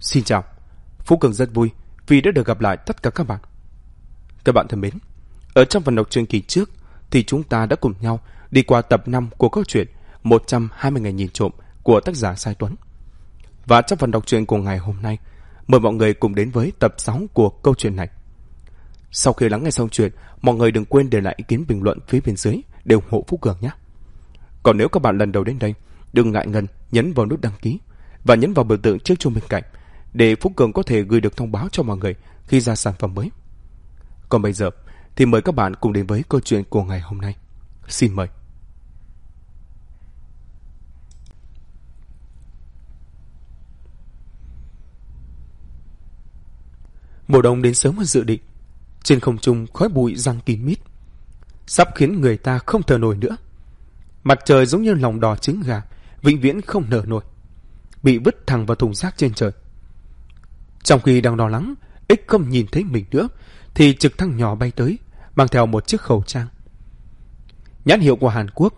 Xin chào, Phú Cường rất vui vì đã được gặp lại tất cả các bạn. Các bạn thân mến, ở trong phần đọc truyện kỳ trước thì chúng ta đã cùng nhau đi qua tập 5 của câu chuyện 120 ngày nhìn trộm của tác giả Sai Tuấn. Và trong phần đọc truyện của ngày hôm nay, mời mọi người cùng đến với tập 6 của câu chuyện này. Sau khi lắng nghe xong chuyện, mọi người đừng quên để lại ý kiến bình luận phía bên dưới để ủng hộ Phú Cường nhé. Còn nếu các bạn lần đầu đến đây, đừng ngại ngần nhấn vào nút đăng ký và nhấn vào biểu tượng chiếc chuông bên cạnh để Phúc Cường có thể gửi được thông báo cho mọi người khi ra sản phẩm mới. Còn bây giờ thì mời các bạn cùng đến với câu chuyện của ngày hôm nay. Xin mời. Mùa đông đến sớm hơn dự định. Trên không trung khói bụi răng kín mít. Sắp khiến người ta không thở nổi nữa. Mặt trời giống như lòng đỏ trứng gà, vĩnh viễn không nở nổi. Bị vứt thẳng vào thùng rác trên trời. Trong khi đang lo lắng, Ích không nhìn thấy mình nữa, thì trực thăng nhỏ bay tới, mang theo một chiếc khẩu trang. Nhãn hiệu của Hàn Quốc,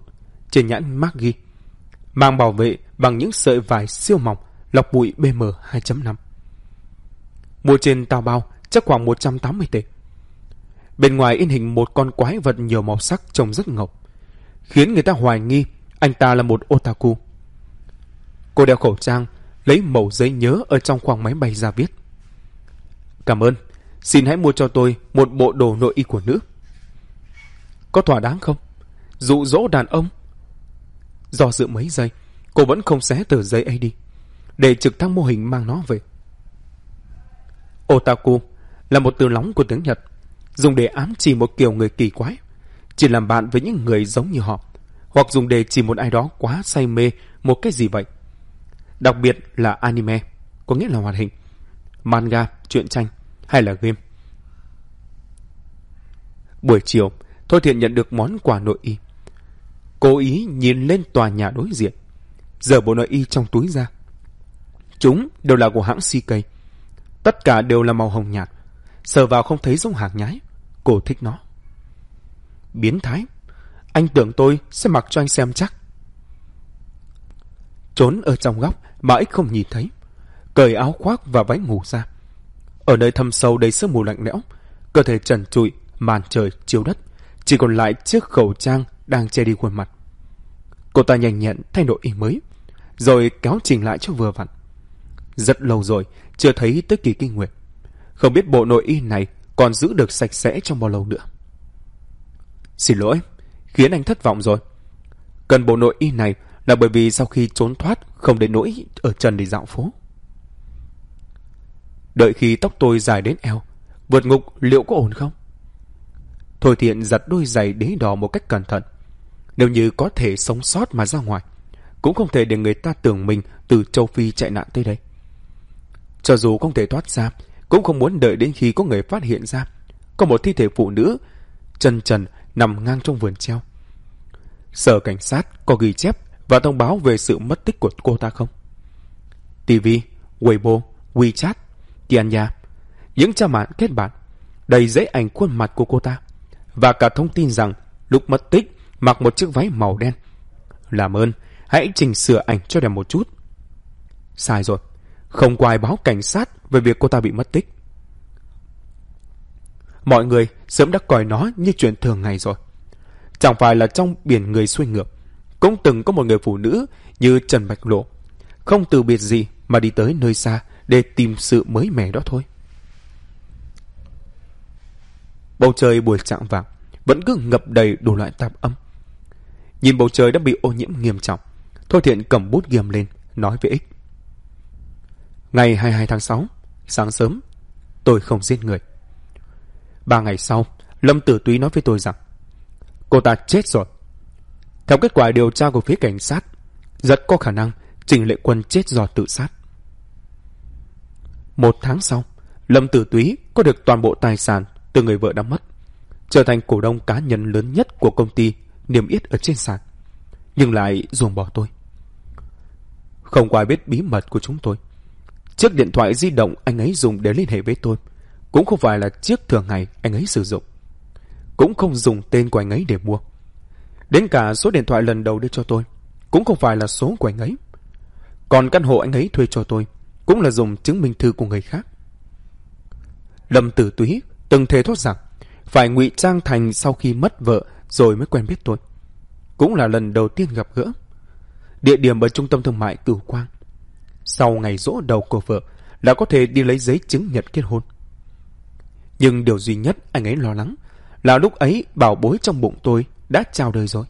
trên nhãn mác ghi, mang bảo vệ bằng những sợi vải siêu mỏng, lọc bụi BM2.5. Mua trên tàu bao chắc khoảng 180 tệ. Bên ngoài in hình một con quái vật nhiều màu sắc trông rất ngầu, khiến người ta hoài nghi anh ta là một otaku. Cô đeo khẩu trang, lấy mẩu giấy nhớ ở trong khoang máy bay ra viết. Cảm ơn, xin hãy mua cho tôi một bộ đồ nội y của nữ. Có thỏa đáng không? Dụ dỗ đàn ông? Do dự mấy giây, cô vẫn không xé tờ giấy ấy đi, để trực thăng mô hình mang nó về. Otaku là một từ lóng của tiếng Nhật, dùng để ám chỉ một kiểu người kỳ quái, chỉ làm bạn với những người giống như họ, hoặc dùng để chỉ một ai đó quá say mê một cái gì vậy. Đặc biệt là anime, có nghĩa là hoạt hình, manga, truyện tranh hay là game. Buổi chiều, Thôi Thiện nhận được món quà nội y. Cố ý nhìn lên tòa nhà đối diện, giờ bộ nội y trong túi ra. Chúng đều là của hãng CK. Tất cả đều là màu hồng nhạt. Sờ vào không thấy giống hàng nhái. Cô thích nó. Biến thái. Anh tưởng tôi sẽ mặc cho anh xem chắc. Trốn ở trong góc mà ích không nhìn thấy. Cởi áo khoác và váy ngủ ra. Ở nơi thâm sâu đầy sương mù lạnh lẽo, cơ thể trần trụi, màn trời, chiếu đất, chỉ còn lại chiếc khẩu trang đang che đi khuôn mặt. Cô ta nhanh nhẹn thay đổi ý mới, rồi kéo chỉnh lại cho vừa vặn. Rất lâu rồi, chưa thấy tới kỳ kinh nguyệt. Không biết bộ nội y này còn giữ được sạch sẽ trong bao lâu nữa. Xin lỗi, khiến anh thất vọng rồi. Cần bộ nội y này là bởi vì sau khi trốn thoát không đến nỗi ở trần để dạo phố. Đợi khi tóc tôi dài đến eo, vượt ngục liệu có ổn không? Thôi thiện giặt đôi giày đế đỏ một cách cẩn thận. Nếu như có thể sống sót mà ra ngoài, cũng không thể để người ta tưởng mình từ châu Phi chạy nạn tới đây. Cho dù không thể thoát ra, cũng không muốn đợi đến khi có người phát hiện ra có một thi thể phụ nữ chân trần nằm ngang trong vườn treo. Sở cảnh sát có ghi chép và thông báo về sự mất tích của cô ta không? TV, Weibo, WeChat, Tianya, những trang mạng kết bạn, đầy giấy ảnh khuôn mặt của cô ta và cả thông tin rằng lúc mất tích mặc một chiếc váy màu đen. Làm ơn, hãy chỉnh sửa ảnh cho đẹp một chút. Sai rồi, không có ai báo cảnh sát về việc cô ta bị mất tích. Mọi người sớm đã coi nó như chuyện thường ngày rồi. Chẳng phải là trong biển người xuôi ngược, cũng từng có một người phụ nữ như Trần Bạch Lộ, không từ biệt gì mà đi tới nơi xa để tìm sự mới mẻ đó thôi. Bầu trời buổi trạng vàng vẫn cứ ngập đầy đủ loại tạp âm. Nhìn bầu trời đã bị ô nhiễm nghiêm trọng, Thôi Thiện cầm bút ghiềm lên, nói với Ích. Ngày 22 tháng 6, sáng sớm, tôi không giết người. Ba ngày sau, Lâm Tử Túy nói với tôi rằng cô ta chết rồi. Theo kết quả điều tra của phía cảnh sát, rất có khả năng Trình Lệ Quân chết do tự sát. Một tháng sau, Lâm Tử Túy có được toàn bộ tài sản từ người vợ đã mất, trở thành cổ đông cá nhân lớn nhất của công ty niêm yết ở trên sàn, nhưng lại ruồng bỏ tôi. Không có ai biết bí mật của chúng tôi. Chiếc điện thoại di động anh ấy dùng để liên hệ với tôi cũng không phải là chiếc thường ngày anh ấy sử dụng. Cũng không dùng tên của anh ấy để mua. Đến cả số điện thoại lần đầu đưa cho tôi, cũng không phải là số của anh ấy. Còn căn hộ anh ấy thuê cho tôi, cũng là dùng chứng minh thư của người khác. Lâm Tử Túy từng thề thốt rằng phải ngụy trang thành sau khi mất vợ rồi mới quen biết tôi. Cũng là lần đầu tiên gặp gỡ. Địa điểm ở trung tâm thương mại Cửu Quang. Sau ngày rỗ đầu của vợ là có thể đi lấy giấy chứng nhận kết hôn. Nhưng điều duy nhất anh ấy lo lắng là lúc ấy bảo bối trong bụng tôi đã chào đời rồi.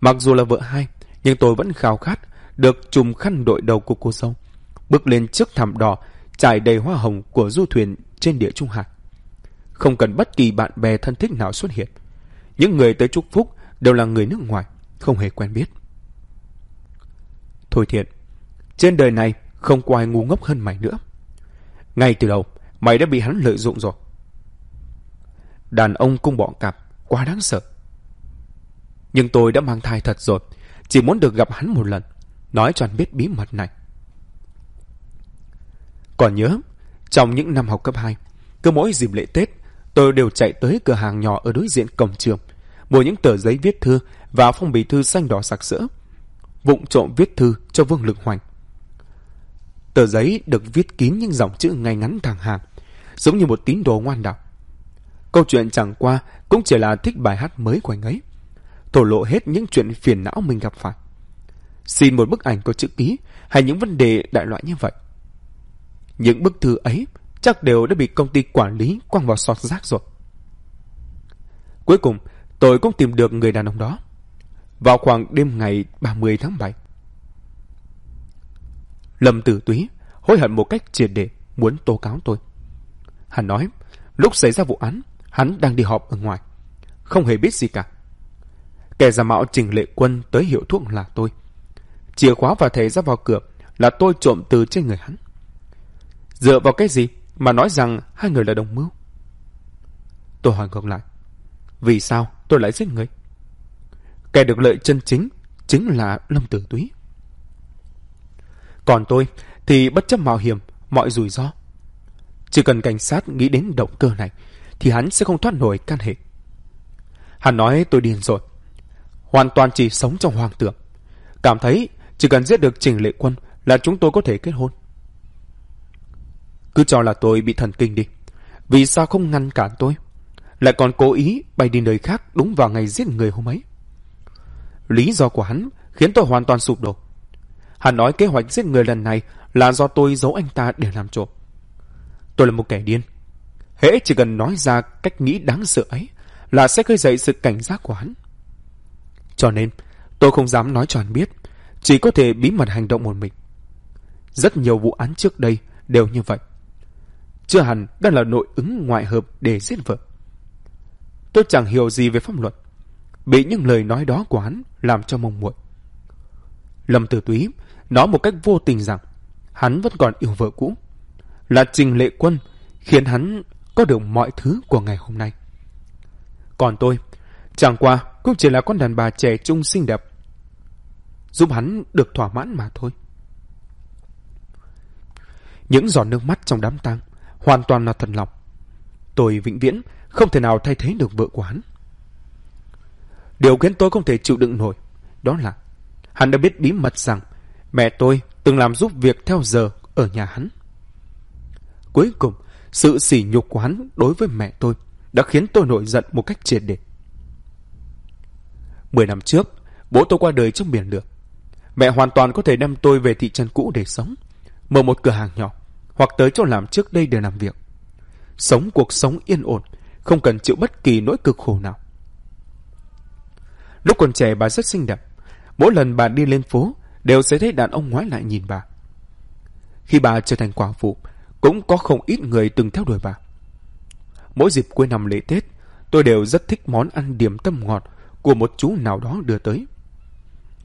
Mặc dù là vợ hai, nhưng tôi vẫn khao khát được chùm khăn đội đầu của cô dâu, bước lên trước thảm đỏ trải đầy hoa hồng của du thuyền trên địa Trung Hải. Không cần bất kỳ bạn bè thân thích nào xuất hiện. Những người tới chúc phúc đều là người nước ngoài, không hề quen biết. Thôi thiện, trên đời này không có ai ngu ngốc hơn mày nữa. Ngay từ đầu, mày đã bị hắn lợi dụng rồi. Đàn ông cung bọn cặp, quá đáng sợ. Nhưng tôi đã mang thai thật rồi, chỉ muốn được gặp hắn một lần, nói cho anh biết bí mật này. Còn nhớ, trong những năm học cấp 2, cứ mỗi dịp lễ Tết, tôi đều chạy tới cửa hàng nhỏ ở đối diện cổng trường, mua những tờ giấy viết thư và phong bì thư xanh đỏ sặc sỡ, vụng trộm viết thư cho Vương Lực Hoành. Tờ giấy được viết kín những dòng chữ ngay ngắn thẳng hàng, giống như một tín đồ ngoan đạo. Câu chuyện chẳng qua cũng chỉ là thích bài hát mới của anh ấy, thổ lộ hết những chuyện phiền não mình gặp phải. Xin một bức ảnh có chữ ký hay những vấn đề đại loại như vậy. Những bức thư ấy chắc đều đã bị công ty quản lý quăng vào sọt rác rồi. Cuối cùng, tôi cũng tìm được người đàn ông đó. Vào khoảng đêm ngày 30 tháng 7. Lâm Tử Túy hối hận một cách triệt để muốn tố cáo tôi. Hắn nói, lúc xảy ra vụ án, hắn đang đi họp ở ngoài. Không hề biết gì cả. Kẻ giả mạo trình lệ quân tới hiệu thuốc là tôi. Chìa khóa và thẻ ra vào cửa là tôi trộm từ trên người hắn. Dựa vào cái gì mà nói rằng hai người là đồng mưu? Tôi hỏi ngược lại. Vì sao tôi lại giết người? Kẻ được lợi chân chính chính là Lâm Tử Túy. Còn tôi thì bất chấp mạo hiểm, mọi rủi ro. Chỉ cần cảnh sát nghĩ đến động cơ này thì hắn sẽ không thoát nổi can hệ. Hắn nói, tôi điên rồi. Hoàn toàn chỉ sống trong hoàng tưởng. Cảm thấy chỉ cần giết được Trình Lệ Quân là chúng tôi có thể kết hôn. Cứ cho là tôi bị thần kinh đi. Vì sao không ngăn cản tôi? Lại còn cố ý bay đi nơi khác đúng vào ngày giết người hôm ấy. Lý do của hắn khiến tôi hoàn toàn sụp đổ. Hắn nói kế hoạch giết người lần này là do tôi giấu anh ta để làm trộm. Tôi là một kẻ điên. Hễ chỉ cần nói ra cách nghĩ đáng sợ ấy là sẽ khơi dậy sự cảnh giác của hắn. Cho nên, tôi không dám nói cho hắn biết, chỉ có thể bí mật hành động một mình. Rất nhiều vụ án trước đây đều như vậy chưa hẳn đang là nội ứng ngoại hợp để giết vợ. Tôi chẳng hiểu gì về pháp luật, bị những lời nói đó của hắn làm cho mong muội. Lâm Tử Túy nói một cách vô tình rằng hắn vẫn còn yêu vợ cũ, là Trình Lệ Quân khiến hắn có được mọi thứ của ngày hôm nay. Còn tôi, chẳng qua cũng chỉ là con đàn bà trẻ trung xinh đẹp, giúp hắn được thỏa mãn mà thôi. Những giọt nước mắt trong đám tang hoàn toàn là thần lòng. Tôi vĩnh viễn không thể nào thay thế được vợ của hắn. Điều khiến tôi không thể chịu đựng nổi, đó là hắn đã biết bí mật rằng mẹ tôi từng làm giúp việc theo giờ ở nhà hắn. Cuối cùng, sự sỉ nhục của hắn đối với mẹ tôi đã khiến tôi nổi giận một cách triệt để. Mười năm trước, bố tôi qua đời trong biển lửa. Mẹ hoàn toàn có thể đem tôi về thị trấn cũ để sống, mở một cửa hàng nhỏ hoặc tới chỗ làm trước đây để làm việc. Sống cuộc sống yên ổn, không cần chịu bất kỳ nỗi cực khổ nào. Lúc còn trẻ bà rất xinh đẹp. Mỗi lần bà đi lên phố, đều sẽ thấy đàn ông ngoái lại nhìn bà. Khi bà trở thành quả phụ, cũng có không ít người từng theo đuổi bà. Mỗi dịp cuối năm lễ Tết, tôi đều rất thích món ăn điểm tâm ngọt của một chú nào đó đưa tới.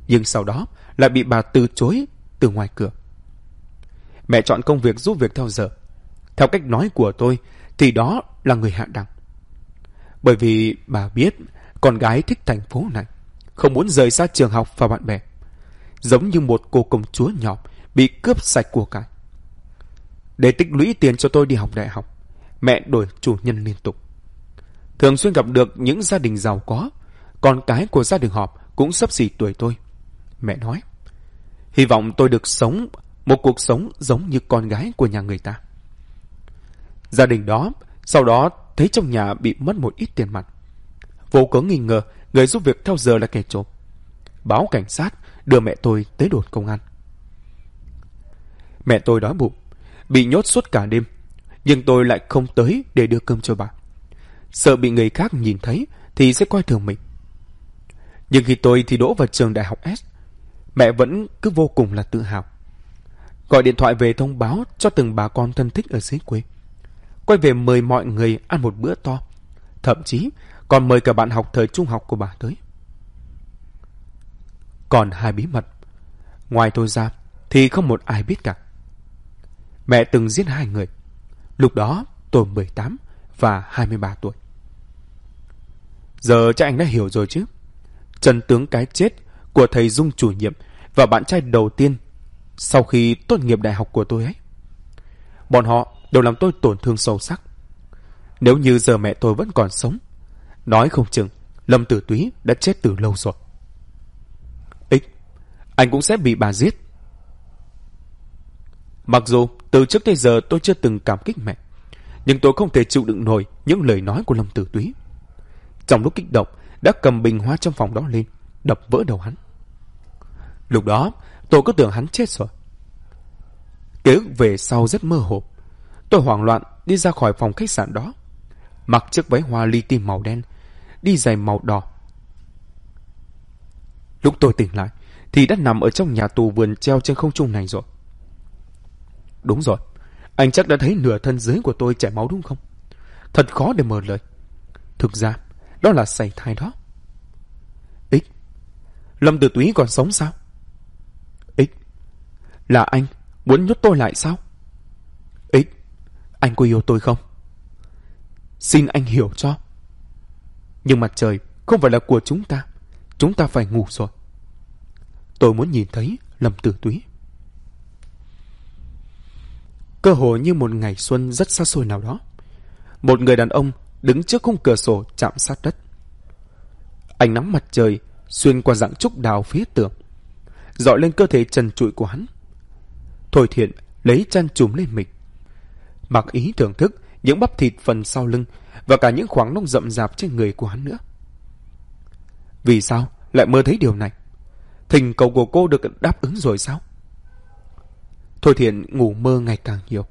Nhưng sau đó lại bị bà từ chối từ ngoài cửa. Mẹ chọn công việc giúp việc theo giờ. Theo cách nói của tôi, thì đó là người hạ đẳng. Bởi vì bà biết con gái thích thành phố này, không muốn rời xa trường học và bạn bè. Giống như một cô công chúa nhỏ bị cướp sạch của cải. Để tích lũy tiền cho tôi đi học đại học, mẹ đổi chủ nhân liên tục. Thường xuyên gặp được những gia đình giàu có, con cái của gia đình họp cũng sắp xỉ tuổi tôi. Mẹ nói, hy vọng tôi được sống một cuộc sống giống như con gái của nhà người ta. Gia đình đó sau đó thấy trong nhà bị mất một ít tiền mặt. Vô cớ nghi ngờ người giúp việc theo giờ là kẻ trộm. Báo cảnh sát đưa mẹ tôi tới đồn công an. Mẹ tôi đói bụng, bị nhốt suốt cả đêm, nhưng tôi lại không tới để đưa cơm cho bà. Sợ bị người khác nhìn thấy thì sẽ coi thường mình. Nhưng khi tôi thi đỗ vào trường đại học S, mẹ vẫn cứ vô cùng là tự hào. Gọi điện thoại về thông báo cho từng bà con thân thích ở dưới quê. Quay về mời mọi người ăn một bữa to. Thậm chí còn mời cả bạn học thời trung học của bà tới. Còn hai bí mật. Ngoài tôi ra thì không một ai biết cả. Mẹ từng giết hai người. Lúc đó tôi 18 và 23 tuổi. Giờ chắc anh đã hiểu rồi chứ. Trần tướng cái chết của thầy Dung chủ nhiệm và bạn trai đầu tiên sau khi tốt nghiệp đại học của tôi ấy. Bọn họ đều làm tôi tổn thương sâu sắc. Nếu như giờ mẹ tôi vẫn còn sống, nói không chừng Lâm Tử Túy đã chết từ lâu rồi. Ích, anh cũng sẽ bị bà giết. Mặc dù từ trước tới giờ tôi chưa từng cảm kích mẹ, nhưng tôi không thể chịu đựng nổi những lời nói của Lâm Tử Túy. Trong lúc kích động, đã cầm bình hoa trong phòng đó lên, đập vỡ đầu hắn. Lúc đó, tôi cứ tưởng hắn chết rồi. Ký ức về sau rất mơ hồ. Tôi hoảng loạn đi ra khỏi phòng khách sạn đó. Mặc chiếc váy hoa li ti màu đen, đi giày màu đỏ. Lúc tôi tỉnh lại, thì đã nằm ở trong nhà tù vườn treo trên không trung này rồi. Đúng rồi, anh chắc đã thấy nửa thân dưới của tôi chảy máu đúng không? Thật khó để mở lời. Thực ra, đó là sảy thai đó. Ích, Lâm Tử Túy còn sống sao? Ích, là anh muốn nhốt tôi lại sao? Ích, anh có yêu tôi không? Xin anh hiểu cho. Nhưng mặt trời không phải là của chúng ta. Chúng ta phải ngủ rồi. Tôi muốn nhìn thấy Lâm Tử Túy. Cơ hồ như một ngày xuân rất xa xôi nào đó. Một người đàn ông đứng trước khung cửa sổ chạm sát đất. Ánh nắng mặt trời xuyên qua dạng trúc đào phía tường, dọi lên cơ thể trần trụi của hắn. Thôi thiện lấy chăn trùm lên mình. Mặc ý thưởng thức những bắp thịt phần sau lưng và cả những khoảng nông rậm rạp trên người của hắn nữa. Vì sao lại mơ thấy điều này? Thình cầu của cô được đáp ứng rồi sao? Thôi thiện ngủ mơ ngày càng nhiều.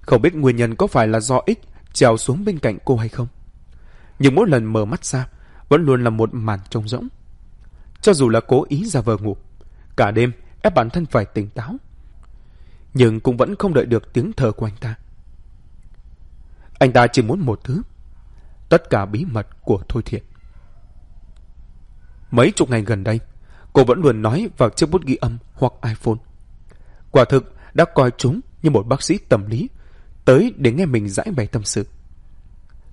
Không biết nguyên nhân có phải là do ích trèo xuống bên cạnh cô hay không. Nhưng mỗi lần mở mắt ra, vẫn luôn là một màn trông rỗng. Cho dù là cố ý ra vờ ngủ, cả đêm ép bản thân phải tỉnh táo. Nhưng cũng vẫn không đợi được tiếng thở của anh ta. Anh ta chỉ muốn một thứ. Tất cả bí mật của Thôi Thiện. Mấy chục ngày gần đây, cô vẫn luôn nói vào chiếc bút ghi âm hoặc iPhone. Quả thực đã coi chúng như một bác sĩ tâm lý tới để nghe mình giải bày tâm sự.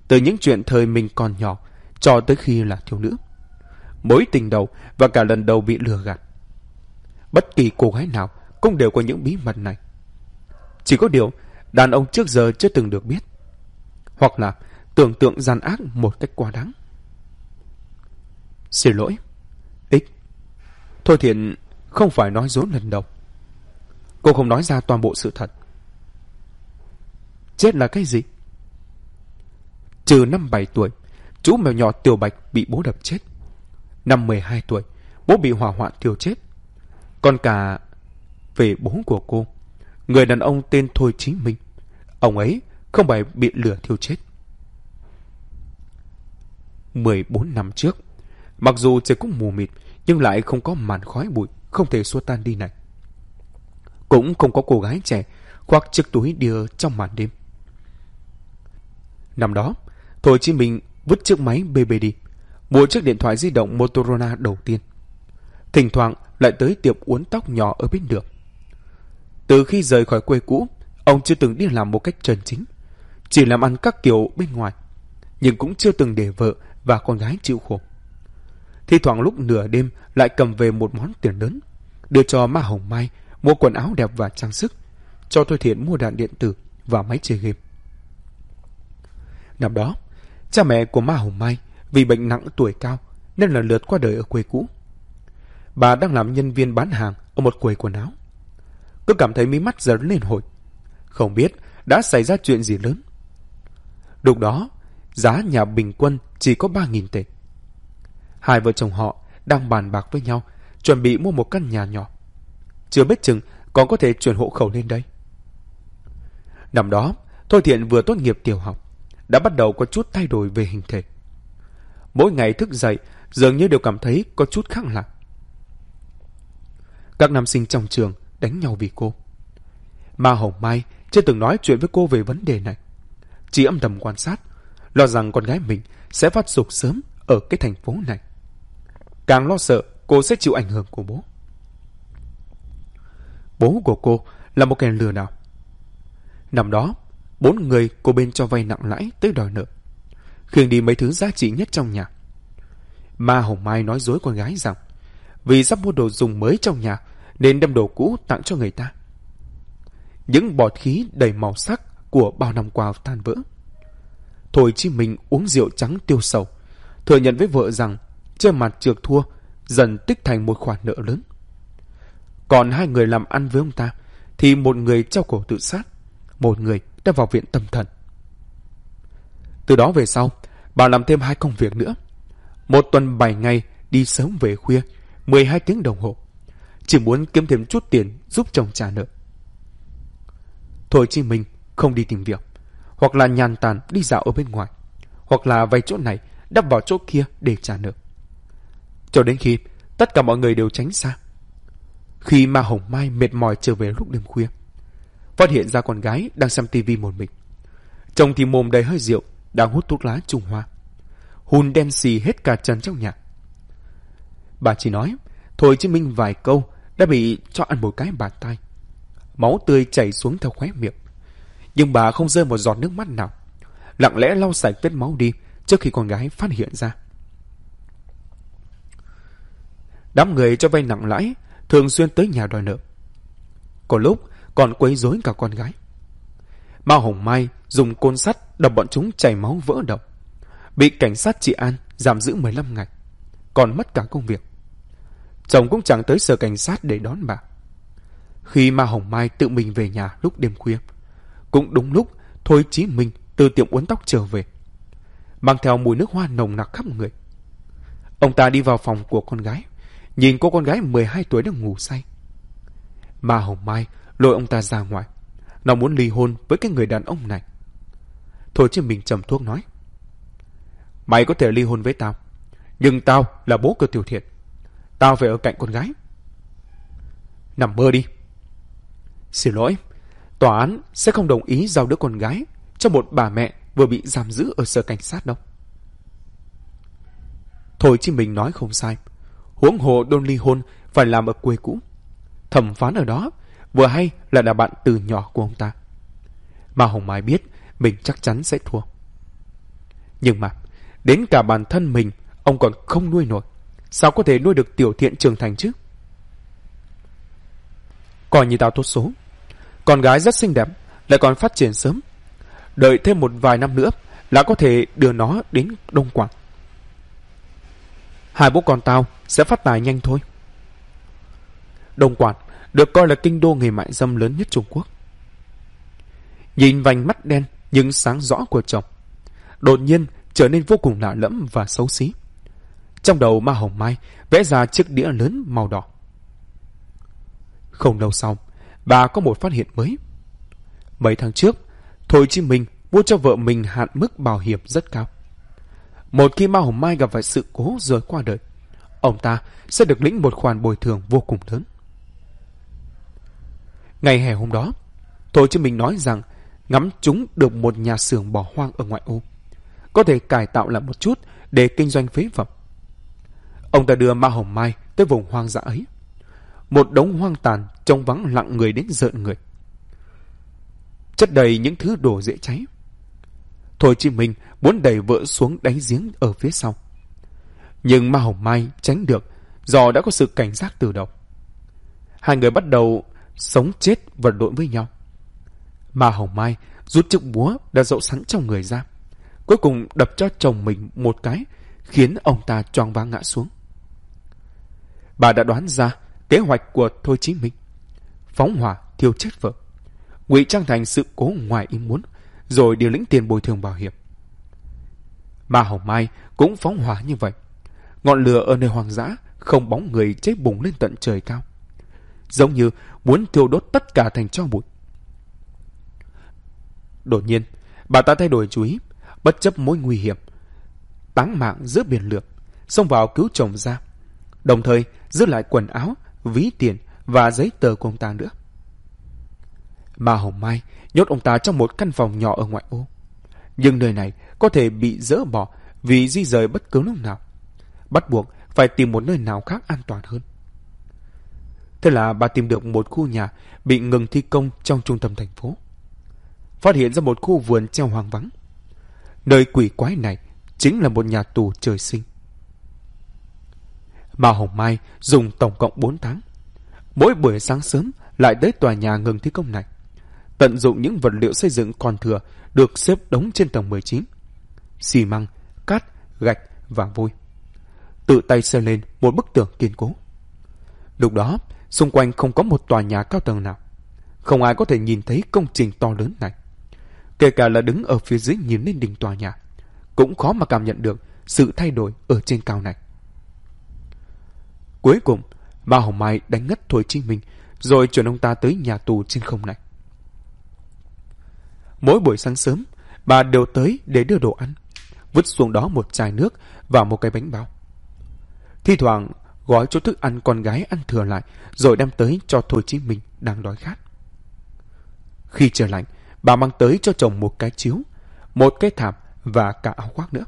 Từ những chuyện thời mình còn nhỏ cho tới khi là thiếu nữ. Mối tình đầu và cả lần đầu bị lừa gạt. Bất kỳ cô gái nào cũng đều có những bí mật này. Chỉ có điều, đàn ông trước giờ chưa từng được biết. Hoặc là tưởng tượng gian ác một cách quá đáng. Xin lỗi. ích Thôi thiện không phải nói dối lần đầu. Cô không nói ra toàn bộ sự thật. Chết là cái gì? Trừ năm 7 tuổi, chú mèo nhỏ Tiểu Bạch bị bố đập chết. Năm 12 tuổi, bố bị hỏa hoạn thiêu chết. Còn cả về bố của cô, người đàn ông tên Thôi Chí Minh. Ông ấy không phải bị lửa thiêu chết. 14 năm trước, mặc dù trời cũng mù mịt, nhưng lại không có màn khói bụi, không thể xua tan đi này. Cũng không có cô gái trẻ khoác chiếc túi đưa trong màn đêm. Năm đó, Thôi Chí Minh vứt chiếc máy BB đi, mua chiếc điện thoại di động Motorola đầu tiên. Thỉnh thoảng lại tới tiệm uốn tóc nhỏ ở bên đường. Từ khi rời khỏi quê cũ, ông chưa từng đi làm một cách chân chính. Chỉ làm ăn các kiểu bên ngoài, nhưng cũng chưa từng để vợ và con gái chịu khổ. Thì thoảng lúc nửa đêm lại cầm về một món tiền lớn, đưa cho Ma Hồng Mai mua quần áo đẹp và trang sức, cho Thôi Thiện mua đạn điện tử và máy chơi game. Năm đó, cha mẹ của Ma Hồng Mai vì bệnh nặng tuổi cao nên lần lượt qua đời ở quê cũ. Bà đang làm nhân viên bán hàng ở một quầy quần áo. cứ cảm thấy mí mắt giật lên hồi. Không biết đã xảy ra chuyện gì lớn. Lúc đó, giá nhà bình quân chỉ có 3.000 tệ. Hai vợ chồng họ đang bàn bạc với nhau, chuẩn bị mua một căn nhà nhỏ. Chưa biết chừng còn có thể chuyển hộ khẩu lên đây. Năm đó, Thôi Thiện vừa tốt nghiệp tiểu học, đã bắt đầu có chút thay đổi về hình thể. Mỗi ngày thức dậy, dường như đều cảm thấy có chút khác lạ. Các nam sinh trong trường đánh nhau vì cô. Ma Hồng Mai chưa từng nói chuyện với cô về vấn đề này. Chỉ âm thầm quan sát, lo rằng con gái mình sẽ phát dục sớm ở cái thành phố này. Càng lo sợ cô sẽ chịu ảnh hưởng của bố. Bố của cô là một kẻ lừa đảo. Năm đó, bốn người cô bên cho vay nặng lãi tới đòi nợ. Khiêng đi mấy thứ giá trị nhất trong nhà. Ma Hồng Mai nói dối con gái rằng vì sắp mua đồ dùng mới trong nhà nên đem đồ cũ tặng cho người ta. Những bọt khí đầy màu sắc của bao năm qua tan vỡ. Thôi chi mình uống rượu trắng tiêu sầu, thừa nhận với vợ rằng trên mặt trượt thua dần tích thành một khoản nợ lớn. Còn hai người làm ăn với ông ta thì một người treo cổ tự sát, một người đã vào viện tâm thần. Từ đó về sau, bà làm thêm hai công việc nữa. Một tuần bảy ngày đi sớm về khuya, 12 tiếng đồng hồ. Chỉ muốn kiếm thêm chút tiền giúp chồng trả nợ. Thôi chi mình không đi tìm việc, hoặc là nhàn tàn đi dạo ở bên ngoài, hoặc là vay chỗ này đắp vào chỗ kia để trả nợ. Cho đến khi tất cả mọi người đều tránh xa. Khi ma Hồng Mai mệt mỏi trở về lúc đêm khuya, phát hiện ra con gái đang xem tivi một mình. Chồng thì mồm đầy hơi rượu, đang hút thuốc lá Trung Hoa. Hùn đen xì hết cả trần trong nhà. Bà chỉ nói, thôi chứ Minh vài câu đã bị cho ăn một cái bàn tay. Máu tươi chảy xuống theo khóe miệng. Nhưng bà không rơi một giọt nước mắt nào. Lặng lẽ lau sạch vết máu đi trước khi con gái phát hiện ra. Đám người cho vay nặng lãi thường xuyên tới nhà đòi nợ. Có lúc còn quấy rối cả con gái. Mao Hồng Mai dùng côn sắt đập bọn chúng chảy máu vỡ động, Bị cảnh sát trị an giảm giữ 15 ngày. Còn mất cả công việc. Chồng cũng chẳng tới sở cảnh sát để đón bà. Khi Ma Hồng Mai tự mình về nhà lúc đêm khuya, cũng đúng lúc Thôi Chí Minh từ tiệm uốn tóc trở về, mang theo mùi nước hoa nồng nặc khắp người. Ông ta đi vào phòng của con gái, nhìn cô con gái 12 tuổi đang ngủ say. Ma Hồng Mai lôi ông ta ra ngoài. Nó muốn ly hôn với cái người đàn ông này. Thôi chứ mình trầm thuốc nói. Mày có thể ly hôn với tao. Nhưng tao là bố của Tiểu Thiện. Tao phải ở cạnh con gái. Nằm mơ đi. Xin lỗi. Tòa án sẽ không đồng ý giao đứa con gái cho một bà mẹ vừa bị giam giữ ở sở cảnh sát đâu. Thôi chứ mình nói không sai. Huống hồ đôn ly hôn phải làm ở quê cũ. Thẩm phán ở đó vừa hay là là bạn từ nhỏ của ông ta. Mà Hồng Mai biết mình chắc chắn sẽ thua. Nhưng mà, đến cả bản thân mình, ông còn không nuôi nổi. Sao có thể nuôi được tiểu thiện trưởng thành chứ? Coi như tao tốt số. Con gái rất xinh đẹp, lại còn phát triển sớm. Đợi thêm một vài năm nữa là có thể đưa nó đến Đông Quảng. Hai bố con tao sẽ phát tài nhanh thôi. Đông Quản được coi là kinh đô nghề mại dâm lớn nhất Trung Quốc. Nhìn vành mắt đen nhưng sáng rõ của chồng, đột nhiên trở nên vô cùng lạ lẫm và xấu xí. Trong đầu ma hồng mai vẽ ra chiếc đĩa lớn màu đỏ. Không lâu sau, bà có một phát hiện mới. Mấy tháng trước, Thôi Chi Minh mua cho vợ mình hạn mức bảo hiểm rất cao. Một khi Ma Hồng Mai gặp phải sự cố rồi qua đời, ông ta sẽ được lĩnh một khoản bồi thường vô cùng lớn. Ngày hè hôm đó, Thôi Chí mình nói rằng ngắm chúng được một nhà xưởng bỏ hoang ở ngoại ô. Có thể cải tạo lại một chút để kinh doanh phế phẩm. Ông ta đưa Ma Hồng Mai tới vùng hoang dã ấy. Một đống hoang tàn trông vắng lặng người đến rợn người. Chất đầy những thứ đồ dễ cháy. Thôi Chí Minh muốn đẩy vợ xuống đáy giếng ở phía sau. Nhưng Ma Hồng Mai tránh được do đã có sự cảnh giác từ đầu. Hai người bắt đầu sống chết vật lộn với nhau. Ma Hồng Mai rút chiếc búa đã dậu sẵn trong người ra. Cuối cùng đập cho chồng mình một cái, khiến ông ta choáng váng ngã xuống. Bà đã đoán ra kế hoạch của Thôi Chí Minh. Phóng hỏa thiêu chết vợ. ngụy trang thành sự cố ngoài ý muốn, rồi điều lĩnh tiền bồi thường bảo hiểm. Mà Hồng Mai cũng phóng hỏa như vậy. Ngọn lửa ở nơi hoang dã không bóng người cháy bùng lên tận trời cao. Giống như muốn thiêu đốt tất cả thành cho bụi. Đột nhiên, bà ta thay đổi chú ý, bất chấp mối nguy hiểm. Táng mạng giữa biển lửa, xông vào cứu chồng ra. Đồng thời giữ lại quần áo, ví tiền và giấy tờ của ông ta nữa. Mà Hồng Mai nhốt ông ta trong một căn phòng nhỏ ở ngoại ô. Nhưng nơi này có thể bị dỡ bỏ vì di rời bất cứ lúc nào. Bắt buộc phải tìm một nơi nào khác an toàn hơn. Thế là bà tìm được một khu nhà bị ngừng thi công trong trung tâm thành phố. Phát hiện ra một khu vườn treo hoang vắng. Nơi quỷ quái này chính là một nhà tù trời sinh. Bà Hồng Mai dùng tổng cộng 4 tháng. Mỗi buổi sáng sớm lại tới tòa nhà ngừng thi công này. Tận dụng những vật liệu xây dựng còn thừa được xếp đống trên tầng 19. Xi măng, cát, gạch và vôi. Tự tay xây lên một bức tường kiên cố. Lúc đó, xung quanh không có một tòa nhà cao tầng nào. Không ai có thể nhìn thấy công trình to lớn này. Kể cả là đứng ở phía dưới nhìn lên đỉnh tòa nhà, cũng khó mà cảm nhận được sự thay đổi ở trên cao này. Cuối cùng, ba Hồng Mai đánh ngất Thôi Chi Minh, rồi chuyển ông ta tới nhà tù trên không này. Mỗi buổi sáng sớm, bà đều tới để đưa đồ ăn, vứt xuống đó một chai nước và một cái bánh bao. Thi thoảng gói chỗ thức ăn con gái ăn thừa lại rồi đem tới cho Thôi Chí Minh đang đói khát. Khi trời lạnh, bà mang tới cho chồng một cái chiếu, một cái thảm và cả áo khoác nữa.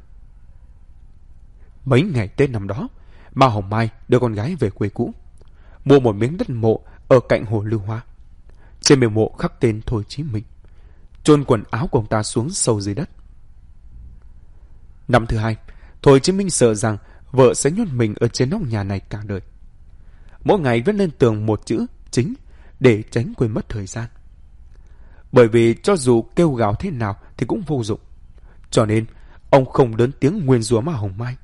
Mấy ngày Tết năm đó, Ma Hồng Mai đưa con gái về quê cũ, mua một miếng đất mộ ở cạnh hồ Lưu Hoa. Trên bề mộ khắc tên Thôi Chí Minh, chôn quần áo của ông ta xuống sâu dưới đất. Năm thứ hai, Thôi Chí Minh sợ rằng vợ sẽ nhốt mình ở trên nóc nhà này cả đời. Mỗi ngày viết lên tường một chữ chính để tránh quên mất thời gian. Bởi vì cho dù kêu gào thế nào thì cũng vô dụng. Cho nên, ông không đớn tiếng nguyên rủa mà hồng mai,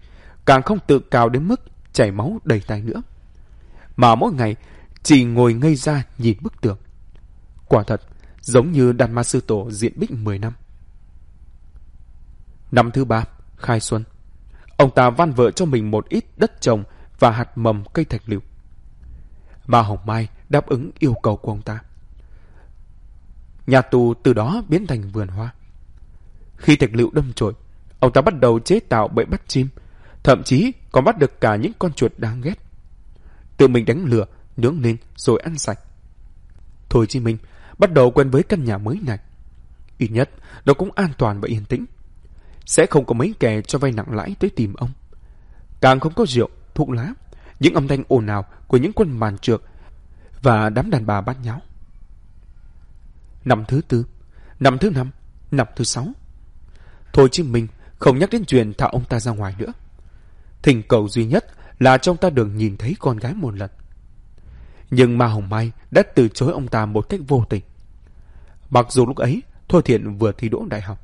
càng không tự cao đến mức chảy máu đầy tay nữa. Mà mỗi ngày chỉ ngồi ngây ra nhìn bức tường. Quả thật, giống như đàn ma sư tổ diện bích 10 năm. Năm thứ ba, khai xuân. Ông ta van vợ cho mình một ít đất trồng và hạt mầm cây thạch liệu. Ma Hồng Mai đáp ứng yêu cầu của ông ta. Nhà tù từ đó biến thành vườn hoa. Khi thạch liệu đâm chồi, ông ta bắt đầu chế tạo bẫy bắt chim, thậm chí còn bắt được cả những con chuột đáng ghét. Tự mình đánh lửa, nướng lên rồi ăn sạch. Thôi Chi Minh bắt đầu quen với căn nhà mới này. Ít nhất, nó cũng an toàn và yên tĩnh. Sẽ không có mấy kẻ cho vay nặng lãi tới tìm ông. Càng không có rượu, thuốc lá, những âm thanh ồn ào của những quân màn trượt và đám đàn bà bát nháo. Năm thứ tư, năm thứ năm, năm thứ sáu. Thôi chứ mình không nhắc đến chuyện thả ông ta ra ngoài nữa. Thỉnh cầu duy nhất là trong ta được nhìn thấy con gái một lần. Nhưng Ma Hồng Mai đã từ chối ông ta một cách vô tình. Mặc dù lúc ấy, Thôi Thiện vừa thi đỗ đại học.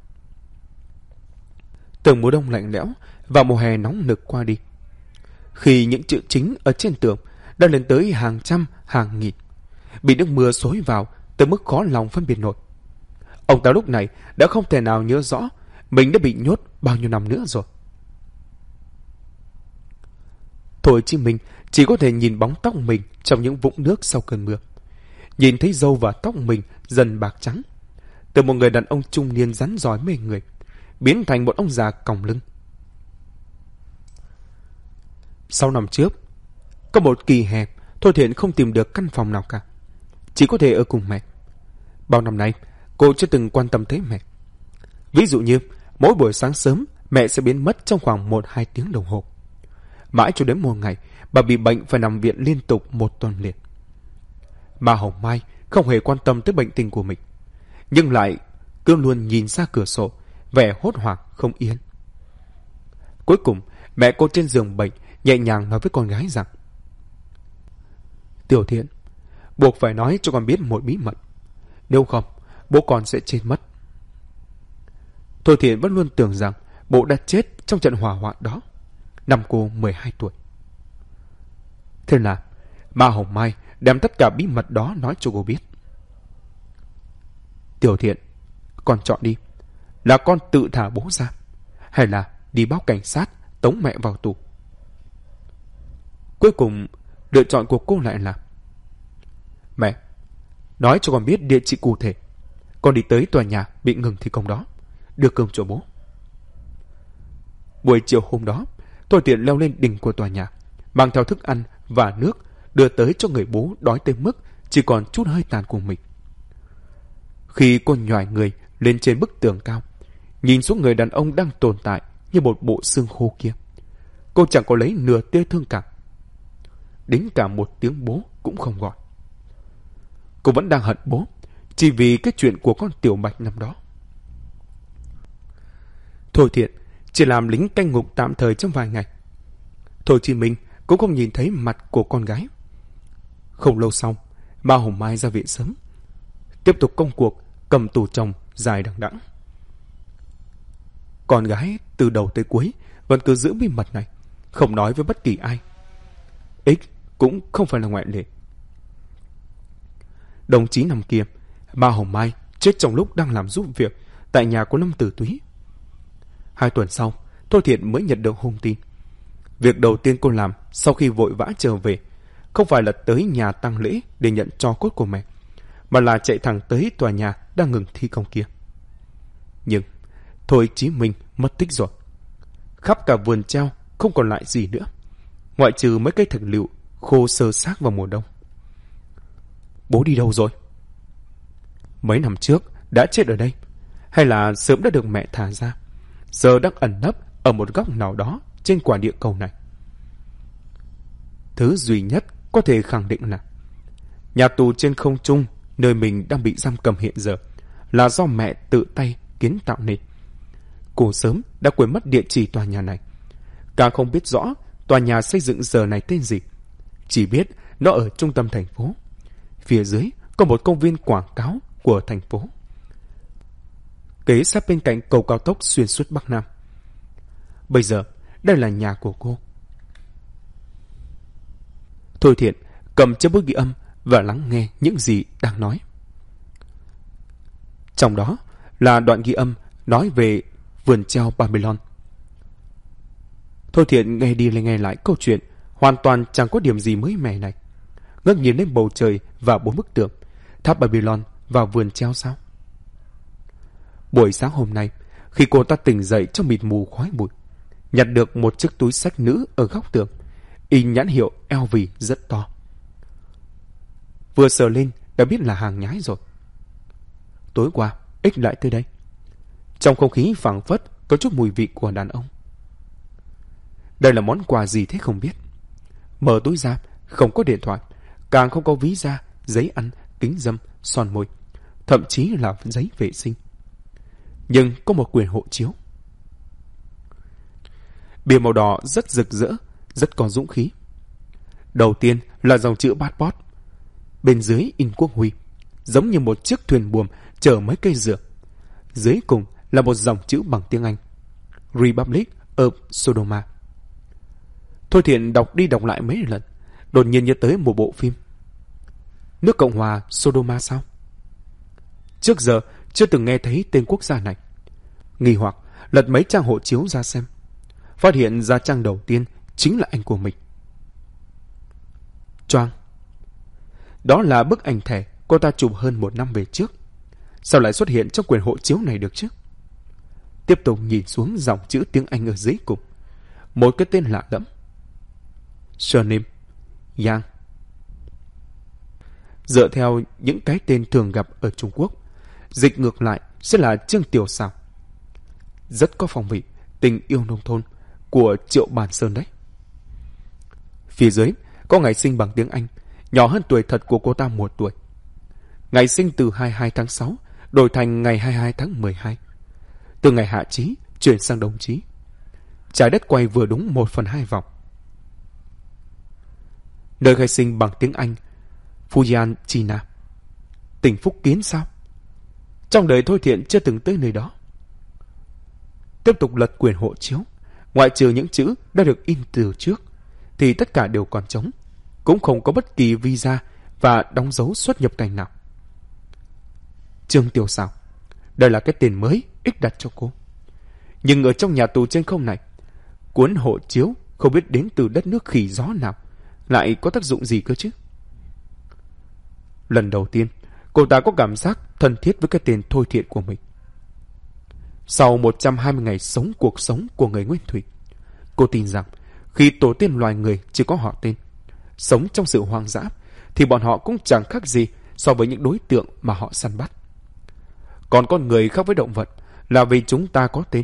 Từng mùa đông lạnh lẽo và mùa hè nóng nực qua đi. Khi những chữ chính ở trên tường đã lên tới hàng trăm, hàng nghìn, bị nước mưa xối vào tới mức khó lòng phân biệt nổi. Ông ta lúc này đã không thể nào nhớ rõ mình đã bị nhốt bao nhiêu năm nữa rồi. Thôi Chí Minh chỉ có thể nhìn bóng tóc mình trong những vũng nước sau cơn mưa. Nhìn thấy dâu và tóc mình dần bạc trắng. Từ một người đàn ông trung niên rắn giỏi mê người, biến thành một ông già còng lưng. Sau năm trước, có một kỳ hè, Thôi Thiện không tìm được căn phòng nào cả. Chỉ có thể ở cùng mẹ. Bao năm nay, cô chưa từng quan tâm tới mẹ. Ví dụ như, mỗi buổi sáng sớm, mẹ sẽ biến mất trong khoảng 1-2 tiếng đồng hồ. Mãi cho đến một ngày, bà bị bệnh phải nằm viện liên tục một tuần liền. bà Hồng Mai không hề quan tâm tới bệnh tình của mình, nhưng lại cứ luôn nhìn ra cửa sổ, vẻ hốt hoảng không yên. Cuối cùng, mẹ cô trên giường bệnh nhẹ nhàng nói với con gái rằng Tiểu thiện, buộc phải nói cho con biết một bí mật. Nếu không, bố con sẽ chết mất. Thôi thiện vẫn luôn tưởng rằng bố đã chết trong trận hỏa hoạn đó. Năm cô 12 tuổi. Thế là, Ma Hồng Mai đem tất cả bí mật đó nói cho cô biết. Tiểu thiện, con chọn đi. Là con tự thả bố ra, hay là đi báo cảnh sát, tống mẹ vào tù? Cuối cùng, lựa chọn của cô lại là Mẹ, nói cho con biết địa chỉ cụ thể. Con đi tới tòa nhà bị ngừng thi công đó, đưa cơm cho bố. Buổi chiều hôm đó, Thôi Tiện leo lên đỉnh của tòa nhà, mang theo thức ăn và nước đưa tới cho người bố đói tới mức chỉ còn chút hơi tàn của mình. Khi cô nhòi người lên trên bức tường cao, nhìn xuống người đàn ông đang tồn tại như một bộ xương khô kia. Cô chẳng có lấy nửa tia thương cảm. Đến cả một tiếng bố cũng không gọi. Cô vẫn đang hận bố, chỉ vì cái chuyện của con tiểu bạch năm đó. Thôi thiện, chỉ làm lính canh ngục tạm thời trong vài ngày. Thôi chị Minh cũng không nhìn thấy mặt của con gái. Không lâu sau, ba Hồng Mai ra viện sớm. Tiếp tục công cuộc cầm tù chồng dài đằng đẵng. Con gái từ đầu tới cuối vẫn cứ giữ bí mật này, không nói với bất kỳ ai. X cũng không phải là ngoại lệ. Đồng chí nằm kia, ba Hồng Mai chết trong lúc đang làm giúp việc tại nhà của Lâm Tử Túy. Hai tuần sau, Thôi Thiện mới nhận được hung tin. Việc đầu tiên cô làm sau khi vội vã trở về không phải là tới nhà tăng lễ để nhận cho cốt của mẹ, mà là chạy thẳng tới tòa nhà đang ngừng thi công kia. Nhưng, Thôi Chí Minh mất tích rồi. Khắp cả vườn treo không còn lại gì nữa, ngoại trừ mấy cây thực liệu khô sơ xác vào mùa đông. Bố đi đâu rồi? Mấy năm trước đã chết ở đây, hay là sớm đã được mẹ thả ra, giờ đang ẩn nấp ở một góc nào đó trên quả địa cầu này. Thứ duy nhất có thể khẳng định là nhà tù trên không trung nơi mình đang bị giam cầm hiện giờ là do mẹ tự tay kiến tạo nên. Cô sớm đã quên mất địa chỉ tòa nhà này. Càng không biết rõ tòa nhà xây dựng giờ này tên gì. Chỉ biết nó ở trung tâm thành phố. Phía dưới có một công viên quảng cáo của thành phố. Kế sát bên cạnh cầu cao tốc xuyên suốt Bắc Nam. Bây giờ, đây là nhà của cô. Thôi thiện, cầm chiếc bút ghi âm và lắng nghe những gì đang nói. Trong đó là đoạn ghi âm nói về vườn treo Babylon. Thôi thiện nghe đi lại nghe lại câu chuyện hoàn toàn chẳng có điểm gì mới mẻ này. Ngước nhìn lên bầu trời và bốn bức tượng, tháp Babylon và vườn treo sao? Buổi sáng hôm nay, khi cô ta tỉnh dậy trong mịt mù khói bụi, nhặt được một chiếc túi sách nữ ở góc tường, in nhãn hiệu LV rất to. Vừa sờ lên đã biết là hàng nhái rồi. Tối qua, Ích lại tới đây. Trong không khí phảng phất có chút mùi vị của đàn ông. Đây là món quà gì thế không biết. Mở túi ra, không có điện thoại, càng không có ví da, giấy ăn, kính dâm, son môi, thậm chí là giấy vệ sinh. Nhưng có một quyền hộ chiếu. Bìa màu đỏ rất rực rỡ, rất có dũng khí. Đầu tiên là dòng chữ passport. Bên dưới in quốc huy, giống như một chiếc thuyền buồm chở mấy cây dừa. Dưới cùng là một dòng chữ bằng tiếng Anh. Republic of Sodoma. Thôi thiện đọc đi đọc lại mấy lần, đột nhiên nhớ tới một bộ phim. Nước Cộng hòa Sodoma sao? Trước giờ chưa từng nghe thấy tên quốc gia này. Nghi hoặc lật mấy trang hộ chiếu ra xem. Phát hiện ra trang đầu tiên chính là anh của mình. Choang. Đó là bức ảnh thẻ cô ta chụp hơn một năm về trước. Sao lại xuất hiện trong quyền hộ chiếu này được chứ? Tiếp tục nhìn xuống dòng chữ tiếng Anh ở dưới cùng. Một cái tên lạ lẫm. Surname. Yang. Dựa theo những cái tên thường gặp ở Trung Quốc, dịch ngược lại sẽ là Trương Tiểu Sào. Rất có phong vị, tình yêu nông thôn của Triệu Bản Sơn đấy. Phía dưới có ngày sinh bằng tiếng Anh, nhỏ hơn tuổi thật của cô ta một tuổi. Ngày sinh từ 22 tháng 6 đổi thành ngày 22 tháng 12. Từ ngày hạ chí chuyển sang đồng chí. Trái đất quay vừa đúng một phần hai vòng. Nơi khai sinh bằng tiếng Anh Fujian China. Tỉnh Phúc Kiến sao? Trong đời Thôi Thiện chưa từng tới nơi đó. Tiếp tục lật quyền hộ chiếu. Ngoại trừ những chữ đã được in từ trước, thì tất cả đều còn trống. Cũng không có bất kỳ visa và đóng dấu xuất nhập cảnh nào. Trương tiểu sảo Đây là cái tiền mới ích đặt cho cô. Nhưng ở trong nhà tù trên không này, cuốn hộ chiếu không biết đến từ đất nước khỉ gió nào, lại có tác dụng gì cơ chứ? Lần đầu tiên, cô ta có cảm giác thân thiết với cái tên thôi thiện của mình. Sau 120 ngày sống cuộc sống của người Nguyên Thủy, cô tin rằng khi tổ tiên loài người chỉ có họ tên, sống trong sự hoang dã, thì bọn họ cũng chẳng khác gì so với những đối tượng mà họ săn bắt. Còn con người khác với động vật là vì chúng ta có tên.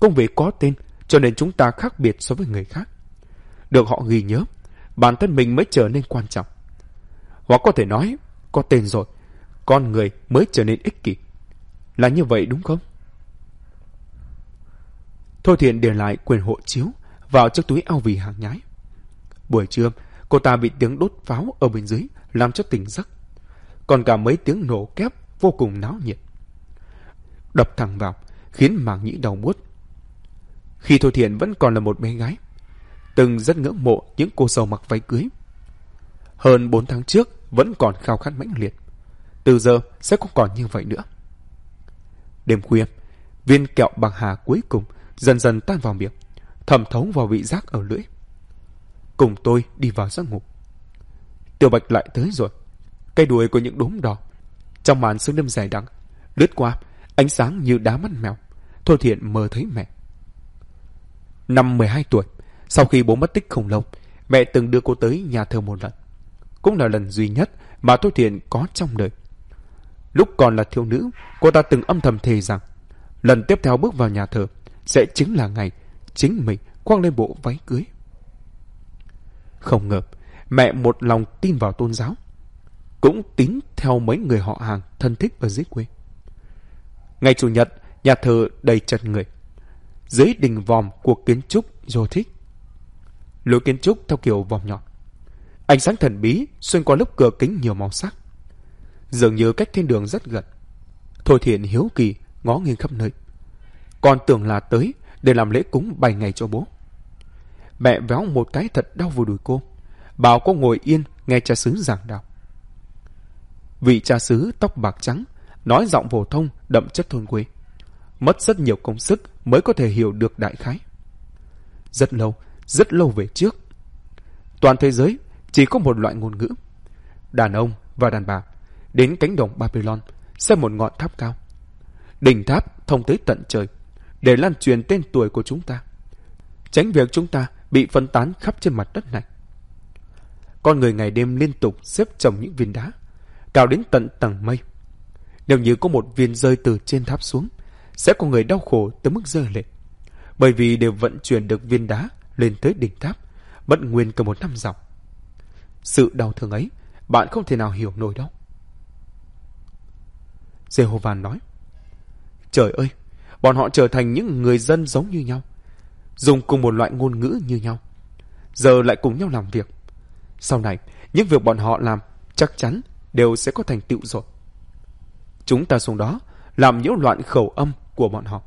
Công việc có tên cho nên chúng ta khác biệt so với người khác. Được họ ghi nhớ, bản thân mình mới trở nên quan trọng. Hoặc có thể nói, có tên rồi, con người mới trở nên ích kỷ. Là như vậy đúng không? Thôi thiện để lại quyền hộ chiếu vào chiếc túi ao vì hàng nhái. Buổi trưa, cô ta bị tiếng đốt pháo ở bên dưới làm cho tỉnh giấc. Còn cả mấy tiếng nổ kép vô cùng náo nhiệt. Đập thẳng vào, khiến màng nhĩ đau buốt. Khi Thôi Thiện vẫn còn là một bé gái, từng rất ngưỡng mộ những cô dâu mặc váy cưới. Hơn 4 tháng trước vẫn còn khao khát mãnh liệt. Từ giờ sẽ không còn như vậy nữa. Đêm khuya, viên kẹo bằng hà cuối cùng dần dần tan vào miệng, thẩm thấu vào vị giác ở lưỡi. Cùng tôi đi vào giấc ngủ. Tiểu Bạch lại tới rồi. Cây đuôi của những đốm đỏ. Trong màn sương đêm dài đắng, lướt qua, ánh sáng như đá mắt mèo. Thôi thiện mơ thấy mẹ. Năm 12 tuổi, sau khi bố mất tích không lâu, mẹ từng đưa cô tới nhà thờ một lần. Cũng là lần duy nhất mà Thôi Thiện có trong đời. Lúc còn là thiếu nữ, cô ta từng âm thầm thề rằng lần tiếp theo bước vào nhà thờ sẽ chính là ngày chính mình quăng lên bộ váy cưới. Không ngờ, mẹ một lòng tin vào tôn giáo, cũng tín theo mấy người họ hàng thân thích ở dưới quê. Ngày Chủ nhật, nhà thờ đầy chật người. Dưới đình vòm của kiến trúc thích Lối kiến trúc theo kiểu vòm nhọn. Ánh sáng thần bí xuyên qua lớp cửa kính nhiều màu sắc. Dường như cách thiên đường rất gần. Thôi thiện hiếu kỳ ngó nghiêng khắp nơi. Còn tưởng là tới để làm lễ cúng bảy ngày cho bố. Mẹ véo một cái thật đau vào đùi cô. Bảo cô ngồi yên nghe cha xứ giảng đạo. Vị cha xứ tóc bạc trắng, nói giọng phổ thông đậm chất thôn quê. Mất rất nhiều công sức mới có thể hiểu được đại khái. Rất lâu, rất lâu về trước. Toàn thế giới chỉ có một loại ngôn ngữ. Đàn ông và đàn bà đến cánh đồng Babylon xem một ngọn tháp cao. Đỉnh tháp thông tới tận trời để lan truyền tên tuổi của chúng ta. Tránh việc chúng ta bị phân tán khắp trên mặt đất này. Con người ngày đêm liên tục xếp chồng những viên đá, cao đến tận tầng mây. Nếu như có một viên rơi từ trên tháp xuống, sẽ có người đau khổ tới mức rơi lệ. Bởi vì đều vận chuyển được viên đá lên tới đỉnh tháp, mất nguyên cả một năm dọc. Sự đau thương ấy, bạn không thể nào hiểu nổi đâu. Jehovah nói, Trời ơi, bọn họ trở thành những người dân giống như nhau, dùng cùng một loại ngôn ngữ như nhau, giờ lại cùng nhau làm việc. Sau này, những việc bọn họ làm chắc chắn đều sẽ có thành tựu rồi. Chúng ta xuống đó làm nhiễu loạn khẩu âm của bọn họ,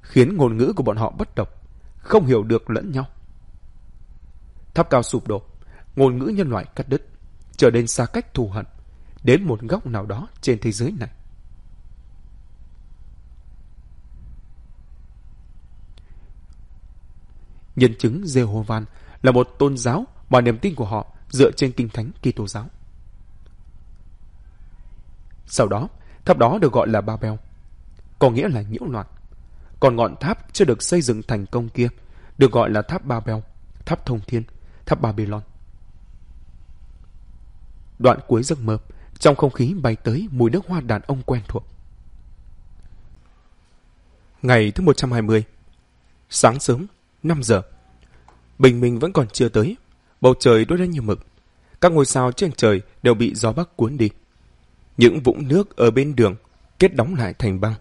khiến ngôn ngữ của bọn họ bất độc, không hiểu được lẫn nhau. Tháp cao sụp đổ, ngôn ngữ nhân loại cắt đứt, trở nên xa cách thù hận, đến một góc nào đó trên thế giới này. Nhân chứng Jehovah là một tôn giáo mà niềm tin của họ dựa trên kinh thánh Kitô giáo. Sau đó, tháp đó được gọi là Babel, có nghĩa là nhiễu loạn. Còn ngọn tháp chưa được xây dựng thành công kia được gọi là tháp Babel, tháp thông thiên, tháp Babylon. Đoạn cuối giấc mơ, trong không khí bay tới mùi nước hoa đàn ông quen thuộc. Ngày thứ 120 Sáng sớm, 5 giờ. Bình minh vẫn còn chưa tới. Bầu trời đôi lên như mực. Các ngôi sao trên trời đều bị gió bắc cuốn đi. Những vũng nước ở bên đường Kết đóng lại thành băng.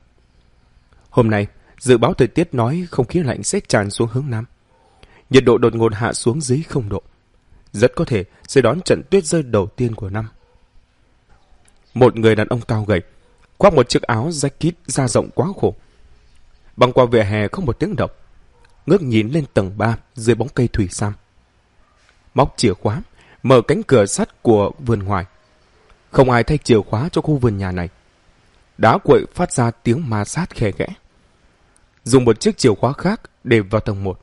Hôm nay, Dự báo thời tiết nói không khí lạnh sẽ tràn xuống hướng Nam. Nhiệt độ đột ngột hạ xuống dưới không độ. Rất có thể sẽ đón trận tuyết rơi đầu tiên của năm. Một người đàn ông cao gầy, Khoác một chiếc áo jacket da rộng quá khổ. Băng qua vỉa hè không một tiếng động ngước nhìn lên tầng 3 dưới bóng cây thủy sam. Móc chìa khóa, mở cánh cửa sắt của vườn ngoài. Không ai thay chìa khóa cho khu vườn nhà này. đá quậy phát ra tiếng ma sát khe khẽ. Dùng một chiếc chìa khóa khác để vào tầng 1.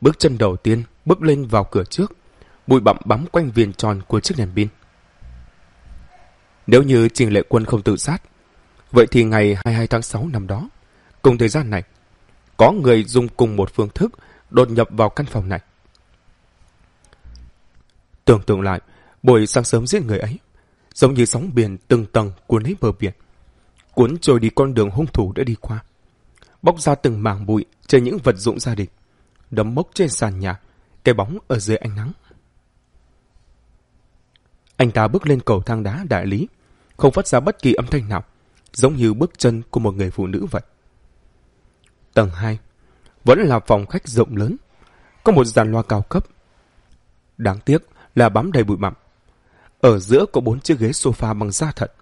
Bước chân đầu tiên bước lên vào cửa trước, bụi bặm bám quanh viền tròn của chiếc đèn pin. Nếu như Trình Lệ Quân không tự sát, vậy thì ngày 22 tháng 6 năm đó, cùng thời gian này, có người dùng cùng một phương thức đột nhập vào căn phòng này. Tưởng tượng lại, buổi sáng sớm giết người ấy, giống như sóng biển từng tầng cuốn lấy bờ biển, cuốn trôi đi con đường hung thủ đã đi qua, bóc ra từng mảng bụi trên những vật dụng gia đình, đấm mốc trên sàn nhà, cái bóng ở dưới ánh nắng. Anh ta bước lên cầu thang đá đại lý, không phát ra bất kỳ âm thanh nào, giống như bước chân của một người phụ nữ vậy. Tầng 2 vẫn là phòng khách rộng lớn, có một dàn loa cao cấp. Đáng tiếc là bám đầy bụi bặm. Ở giữa có bốn chiếc ghế sofa bằng da thật.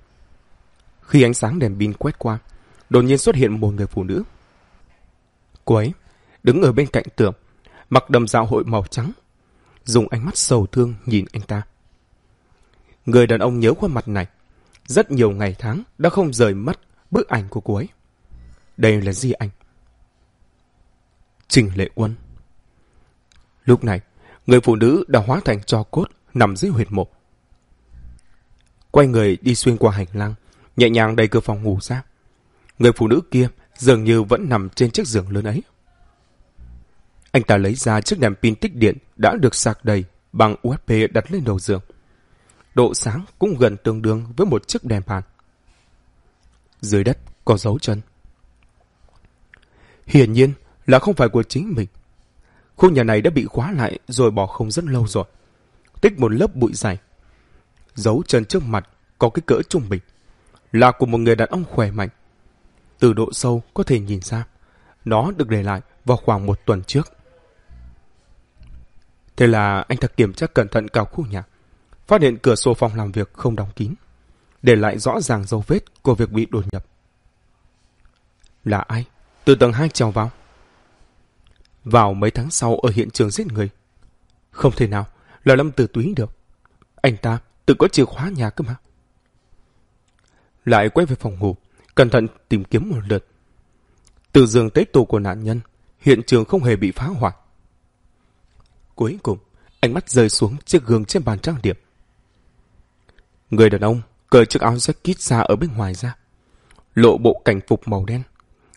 Khi ánh sáng đèn pin quét qua, đột nhiên xuất hiện một người phụ nữ. Cô ấy đứng ở bên cạnh tường, mặc đầm dạo hội màu trắng, dùng ánh mắt sầu thương nhìn anh ta. Người đàn ông nhớ khuôn mặt này, rất nhiều ngày tháng đã không rời mất bức ảnh của cô ấy. Đây là Di Anh. Trình Lệ Quân. Lúc này, người phụ nữ đã hóa thành cho cốt nằm dưới huyệt mộ. Quay người đi xuyên qua hành lang, nhẹ nhàng đẩy cửa phòng ngủ ra. Người phụ nữ kia dường như vẫn nằm trên chiếc giường lớn ấy. Anh ta lấy ra chiếc đèn pin tích điện đã được sạc đầy bằng USB đặt lên đầu giường. Độ sáng cũng gần tương đương với một chiếc đèn bàn. Dưới đất có dấu chân. Hiển nhiên là không phải của chính mình. Khu nhà này đã bị khóa lại rồi bỏ không rất lâu rồi. Tích một lớp bụi dày. Dấu chân trước mặt có cái cỡ trung bình. Là của một người đàn ông khỏe mạnh. Từ độ sâu có thể nhìn ra. Nó được để lại vào khoảng một tuần trước. Thế là anh ta kiểm tra cẩn thận cả khu nhà. Phát hiện cửa sổ phòng làm việc không đóng kín. Để lại rõ ràng dấu vết của việc bị đột nhập. Là ai? Từ tầng 2 trèo vào. Vào mấy tháng sau ở hiện trường giết người. Không thể nào là Lâm Tử Túy được. Anh ta tự có chìa khóa nhà cơ mà. Lại quay về phòng ngủ, cẩn thận tìm kiếm một lượt. Từ giường tới tù của nạn nhân, hiện trường không hề bị phá hoại. Cuối cùng, ánh mắt rơi xuống chiếc gương trên bàn trang điểm. Người đàn ông cởi chiếc áo jacket ra ở bên ngoài ra. Lộ bộ cảnh phục màu đen.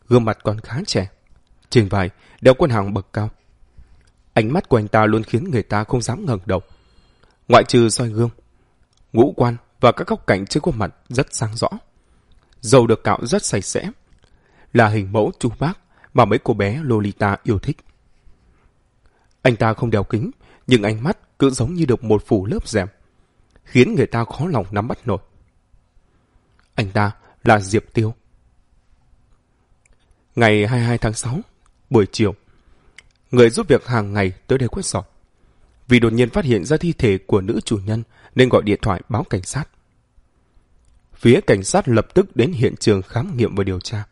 Gương mặt còn khá trẻ. Trên vai đeo quân hàng bậc cao. Ánh mắt của anh ta luôn khiến người ta không dám ngẩng đầu. Ngoại trừ soi gương, ngũ quan và các góc cạnh trên khuôn mặt rất sáng rõ. Dầu được cạo rất sạch sẽ. Là hình mẫu chú bác mà mấy cô bé Lolita yêu thích. Anh ta không đeo kính, nhưng ánh mắt cứ giống như được một phủ lớp rèm, khiến người ta khó lòng nắm bắt nổi. Anh ta là Diệp Tiêu. Ngày 22 tháng 6, buổi chiều, người giúp việc hàng ngày tới đây quét dọn. Vì đột nhiên phát hiện ra thi thể của nữ chủ nhân nên gọi điện thoại báo cảnh sát. Phía cảnh sát lập tức đến hiện trường khám nghiệm và điều tra.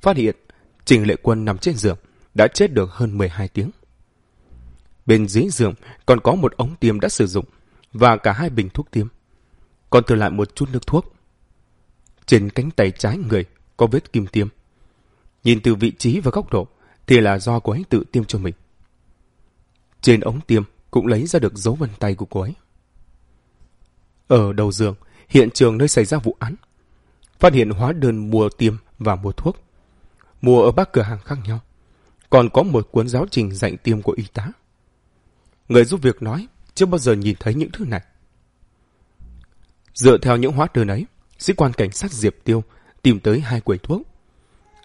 Phát hiện Trình Lệ Quân nằm trên giường đã chết được hơn 12 tiếng. Bên dưới giường còn có một ống tiêm đã sử dụng và cả hai bình thuốc tiêm. Còn thừa lại một chút nước thuốc. Trên cánh tay trái người có vết kim tiêm. Nhìn từ vị trí và góc độ thì là do cô ấy tự tiêm cho mình. Trên ống tiêm cũng lấy ra được dấu vân tay của cô ấy. Ở đầu giường, hiện trường nơi xảy ra vụ án. Phát hiện hóa đơn mua tiêm và mua thuốc. Mua ở các cửa hàng khác nhau. Còn có một cuốn giáo trình dạy tiêm của y tá. Người giúp việc nói chưa bao giờ nhìn thấy những thứ này. Dựa theo những hóa đơn ấy, sĩ quan cảnh sát Diệp Tiêu tìm tới hai quầy thuốc.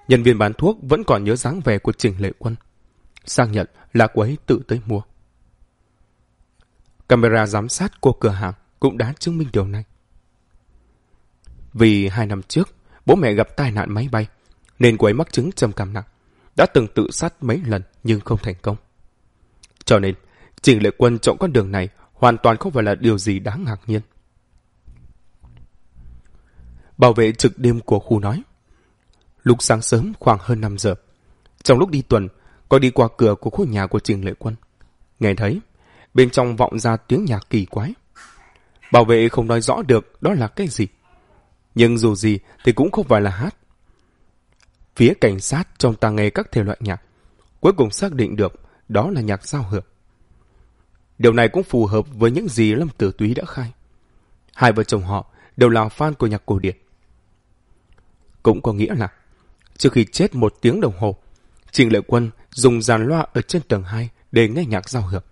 Nhân viên bán thuốc vẫn còn nhớ dáng vẻ của Trình Lệ Quân. sang nhận là cô ấy tự tới mua. Camera giám sát của cửa hàng cũng đã chứng minh điều này. Vì hai năm trước, bố mẹ gặp tai nạn máy bay, nên cô ấy mắc chứng trầm cảm nặng. Đã từng tự sát mấy lần nhưng không thành công. Cho nên, Trình Lệ Quân chọn con đường này hoàn toàn không phải là điều gì đáng ngạc nhiên. Bảo vệ trực đêm của khu nói. Lúc sáng sớm khoảng hơn 5 giờ, trong lúc đi tuần, có đi qua cửa của khu nhà của Trình Lệ Quân. Nghe thấy, bên trong vọng ra tiếng nhạc kỳ quái. Bảo vệ không nói rõ được đó là cái gì. Nhưng dù gì thì cũng không phải là hát. Phía cảnh sát trong ta nghe các thể loại nhạc, cuối cùng xác định được đó là nhạc giao hưởng. Điều này cũng phù hợp với những gì Lâm Tử Túy đã khai. Hai vợ chồng họ đều là fan của nhạc cổ điển. Cũng có nghĩa là, trước khi chết một tiếng đồng hồ, Trình Lệ Quân dùng dàn loa ở trên tầng 2 để nghe nhạc giao hưởng.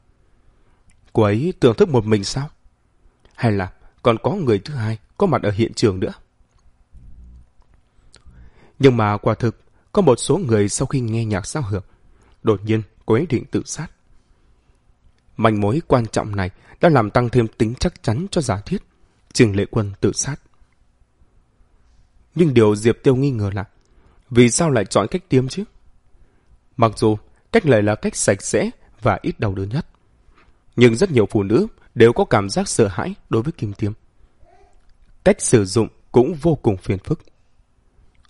Cô ấy tưởng thức một mình sao? Hay là còn có người thứ hai có mặt ở hiện trường nữa? Nhưng mà quả thực, có một số người sau khi nghe nhạc giao hưởng, đột nhiên cô ấy định tự sát. Manh mối quan trọng này đã làm tăng thêm tính chắc chắn cho giả thiết Trình Lệ Quân tự sát. Nhưng điều Diệp Tiêu nghi ngờ là vì sao lại chọn cách tiêm chứ? Mặc dù cách này là cách sạch sẽ và ít đau đớn nhất, nhưng rất nhiều phụ nữ đều có cảm giác sợ hãi đối với kim tiêm. Cách sử dụng cũng vô cùng phiền phức.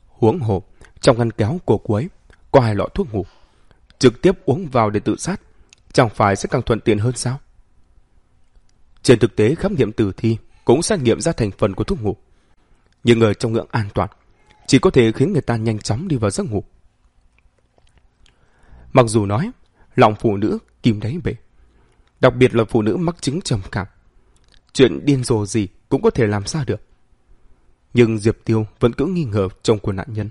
Huống hồ, trong ngăn kéo của cô ấy có hai lọ thuốc ngủ. Trực tiếp uống vào để tự sát, chẳng phải sẽ càng thuận tiện hơn sao? Trên thực tế khám nghiệm tử thi cũng xét nghiệm ra thành phần của thuốc ngủ. Nhưng ở trong ngưỡng an toàn, chỉ có thể khiến người ta nhanh chóng đi vào giấc ngủ. Mặc dù nói, lòng phụ nữ kìm đáy bể. Đặc biệt là phụ nữ mắc chứng trầm cảm. Chuyện điên rồ gì cũng có thể làm sao được. Nhưng Diệp Tiêu vẫn cứ nghi ngờ chồng của nạn nhân.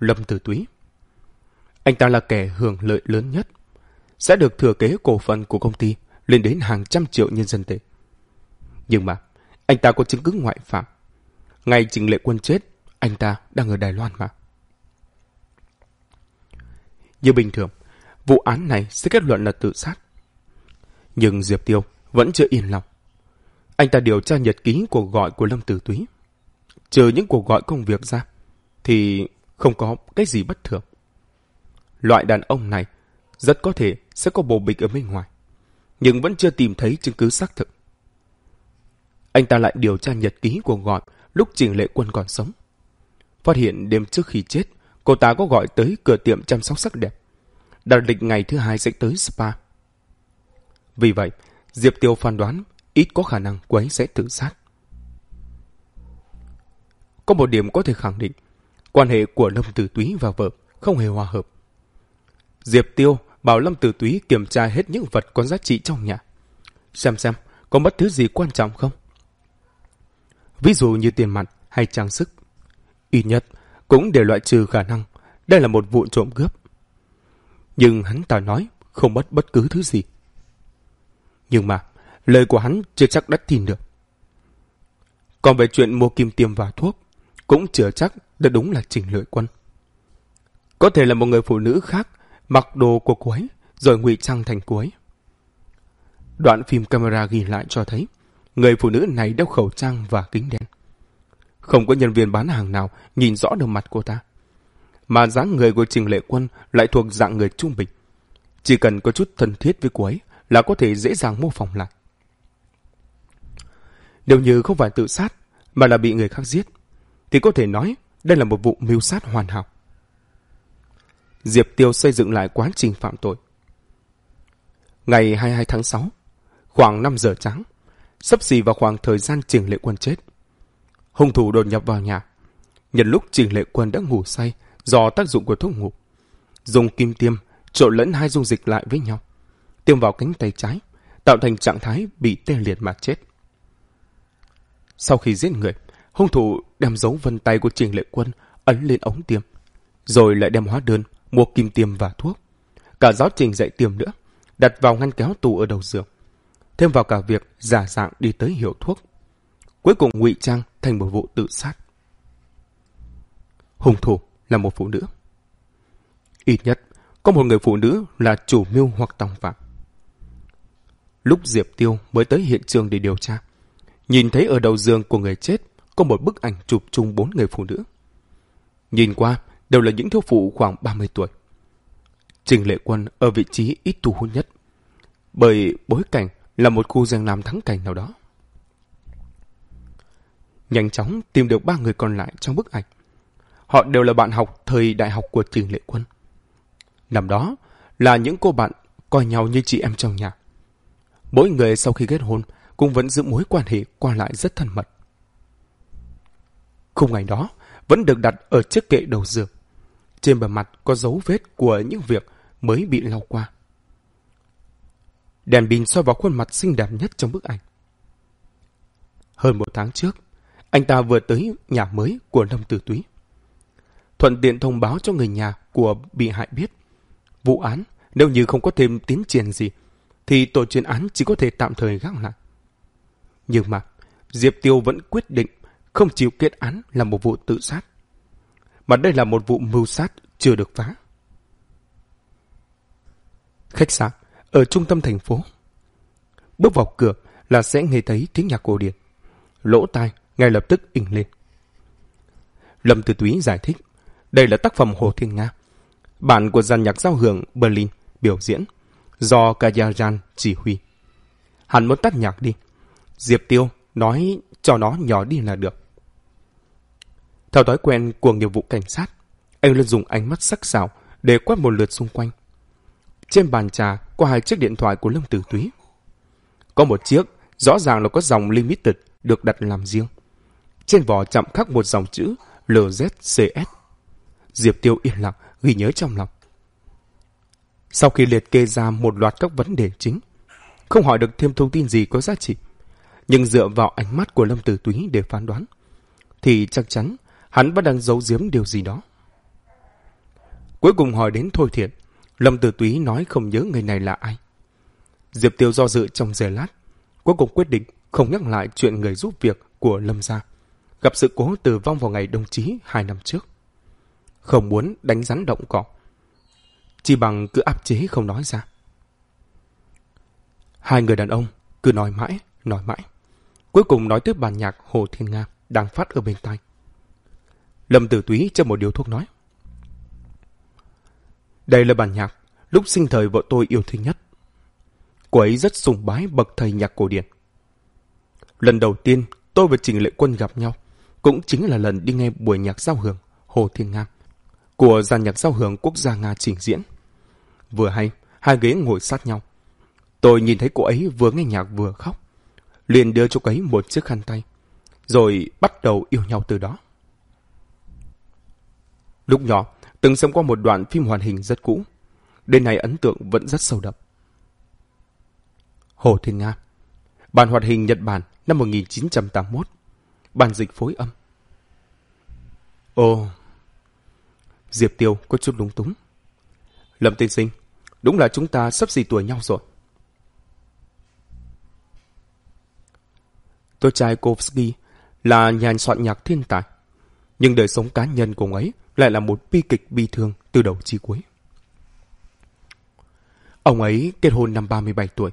Lâm Tử Túy. Anh ta là kẻ hưởng lợi lớn nhất. Sẽ được thừa kế cổ phần của công ty lên đến hàng trăm triệu nhân dân tệ. Nhưng mà, anh ta có chứng cứ ngoại phạm. Ngày Trình Lệ Quân chết, anh ta đang ở Đài Loan mà. Như bình thường, vụ án này sẽ kết luận là tự sát. Nhưng Diệp Tiêu vẫn chưa yên lòng. Anh ta điều tra nhật ký cuộc gọi của Lâm Tử Túy. Trừ những cuộc gọi công việc ra, thì không có cái gì bất thường. Loại đàn ông này rất có thể sẽ có bồ bịch ở bên ngoài, nhưng vẫn chưa tìm thấy chứng cứ xác thực. Anh ta lại điều tra nhật ký cuộc gọi lúc Trình Lệ Quân còn sống. Phát hiện đêm trước khi chết, cô ta có gọi tới cửa tiệm chăm sóc sắc đẹp. Đặt lịch ngày thứ hai sẽ tới spa. Vì vậy, Diệp Tiêu phán đoán ít có khả năng cô ấy sẽ tự sát. Có một điểm có thể khẳng định, quan hệ của Lâm Tử Túy và vợ không hề hòa hợp. Diệp Tiêu bảo Lâm Tử Túy kiểm tra hết những vật có giá trị trong nhà. Xem xem, có mất thứ gì quan trọng không? Ví dụ như tiền mặt hay trang sức. Ít nhất cũng để loại trừ khả năng đây là một vụ trộm cướp. Nhưng hắn ta nói không mất bất cứ thứ gì. Nhưng mà, lời của hắn chưa chắc đã tin được. Còn về chuyện mua kim tiêm và thuốc, cũng chưa chắc đã đúng là trình lợi quân. Có thể là một người phụ nữ khác mặc đồ của cô ấy, rồi ngụy trang thành cô ấy. Đoạn phim camera ghi lại cho thấy, người phụ nữ này đeo khẩu trang và kính đen. Không có nhân viên bán hàng nào nhìn rõ được mặt cô ta. Mà dáng người của Trình Lệ Quân lại thuộc dạng người trung bình. Chỉ cần có chút thân thiết với cô ấy là có thể dễ dàng mô phỏng lại. Nếu như không phải tự sát, mà là bị người khác giết, thì có thể nói đây là một vụ mưu sát hoàn hảo. Diệp Tiêu xây dựng lại quá trình phạm tội. Ngày 22 tháng 6, khoảng 5 giờ trắng, sắp xỉ vào khoảng thời gian Trình Lệ Quân chết. Hung thủ đột nhập vào nhà. Nhân lúc Trình Lệ Quân đã ngủ say do tác dụng của thuốc ngủ. Dùng kim tiêm trộn lẫn hai dung dịch lại với nhau. Tiêm vào cánh tay trái, tạo thành trạng thái bị tê liệt mà chết. Sau khi giết người, hung thủ đem dấu vân tay của Trình Lệ Quân ấn lên ống tiêm, rồi lại đem hóa đơn, mua kim tiêm và thuốc. Cả giáo trình dạy tiêm nữa, đặt vào ngăn kéo tủ ở đầu giường. Thêm vào cả việc giả dạng đi tới hiệu thuốc. Cuối cùng ngụy trang thành một vụ tự sát. Hung thủ là một phụ nữ. Ít nhất, có một người phụ nữ là chủ mưu hoặc tòng phạm. Lúc Diệp Tiêu mới tới hiện trường để điều tra, nhìn thấy ở đầu giường của người chết có một bức ảnh chụp chung bốn người phụ nữ. Nhìn qua, đều là những thiếu phụ khoảng 30 tuổi. Trình Lệ Quân ở vị trí ít thu hút nhất, bởi bối cảnh là một khu giang nam thắng cảnh nào đó. Nhanh chóng tìm được ba người còn lại trong bức ảnh. Họ đều là bạn học thời đại học của Trình Lệ Quân. Năm đó là những cô bạn coi nhau như chị em trong nhà. Mỗi người sau khi kết hôn cũng vẫn giữ mối quan hệ qua lại rất thân mật. khung ảnh đó vẫn được đặt ở chiếc kệ đầu giường. Trên bề mặt có dấu vết của những việc mới bị lau qua. Đèn pin soi vào khuôn mặt xinh đẹp nhất trong bức ảnh. Hơn một tháng trước, anh ta vừa tới nhà mới của Lâm Tử Túy. Thuận tiện thông báo cho người nhà của bị hại biết. Vụ án, nếu như không có thêm tiến triển gì, thì tổ chuyên án chỉ có thể tạm thời gác lại. Nhưng mà, Diệp Tiêu vẫn quyết định không chịu kết án là một vụ tự sát. Mà đây là một vụ mưu sát chưa được phá. Khách sạn ở trung tâm thành phố. Bước vào cửa là sẽ nghe thấy tiếng nhạc cổ điển. Lỗ tai ngay lập tức in lên. Lâm Tử Túy giải thích, đây là tác phẩm Hồ Thiên Nga, bản của dàn nhạc giao hưởng Berlin biểu diễn, do Kajajan chỉ huy. Hắn muốn tắt nhạc đi. Diệp Tiêu nói cho nó nhỏ đi là được. Theo thói quen của nghiệp vụ cảnh sát, anh luôn dùng ánh mắt sắc sảo để quét một lượt xung quanh. Trên bàn trà có hai chiếc điện thoại của Lâm Tử Túy. Có một chiếc, rõ ràng là có dòng Limited được đặt làm riêng. Trên vỏ chạm khắc một dòng chữ LZCS. Diệp Tiêu yên lặng, ghi nhớ trong lòng. Sau khi liệt kê ra một loạt các vấn đề chính, không hỏi được thêm thông tin gì có giá trị, nhưng dựa vào ánh mắt của Lâm Tử Túy để phán đoán, thì chắc chắn hắn vẫn đang giấu giếm điều gì đó. Cuối cùng hỏi đến Thôi Thiện, Lâm Tử Túy nói không nhớ người này là ai. Diệp Tiêu do dự trong giây lát, cuối cùng quyết định không nhắc lại chuyện người giúp việc của Lâm gia, gặp sự cố tử vong vào ngày đồng chí hai năm trước. Không muốn đánh rắn động cỏ, chỉ bằng cứ áp chế không nói ra. Hai người đàn ông cứ nói mãi, nói mãi. Cuối cùng nói tới bản nhạc Hồ Thiên Nga đang phát ở bên tai. Lâm Tử Túy cho một điều thuốc nói. Đây là bản nhạc lúc sinh thời vợ tôi yêu thích nhất. Cô ấy rất sùng bái bậc thầy nhạc cổ điển. Lần đầu tiên tôi và Trình Lệ Quân gặp nhau cũng chính là lần đi nghe buổi nhạc giao hưởng Hồ Thiên Nga của dàn nhạc giao hưởng quốc gia Nga trình diễn. Vừa hay, hai ghế ngồi sát nhau. Tôi nhìn thấy cô ấy vừa nghe nhạc vừa khóc. Liền đưa cho cô ấy một chiếc khăn tay. Rồi bắt đầu yêu nhau từ đó. Lúc nhỏ, từng xem qua một đoạn phim hoàn hình rất cũ. Đến nay ấn tượng vẫn rất sâu đậm. Hồ Thiên Nga Bản hoạt hình Nhật Bản năm 1981 Bản dịch phối âm Ồ Diệp Tiêu có chút lúng túng. Lâm tiên sinh, đúng là chúng ta sắp xỉ tuổi nhau rồi. Tôi trai Kovsky là nhà soạn nhạc thiên tài, nhưng đời sống cá nhân của ông ấy lại là một bi kịch bi thương từ đầu chí cuối. Ông ấy kết hôn năm 37 tuổi,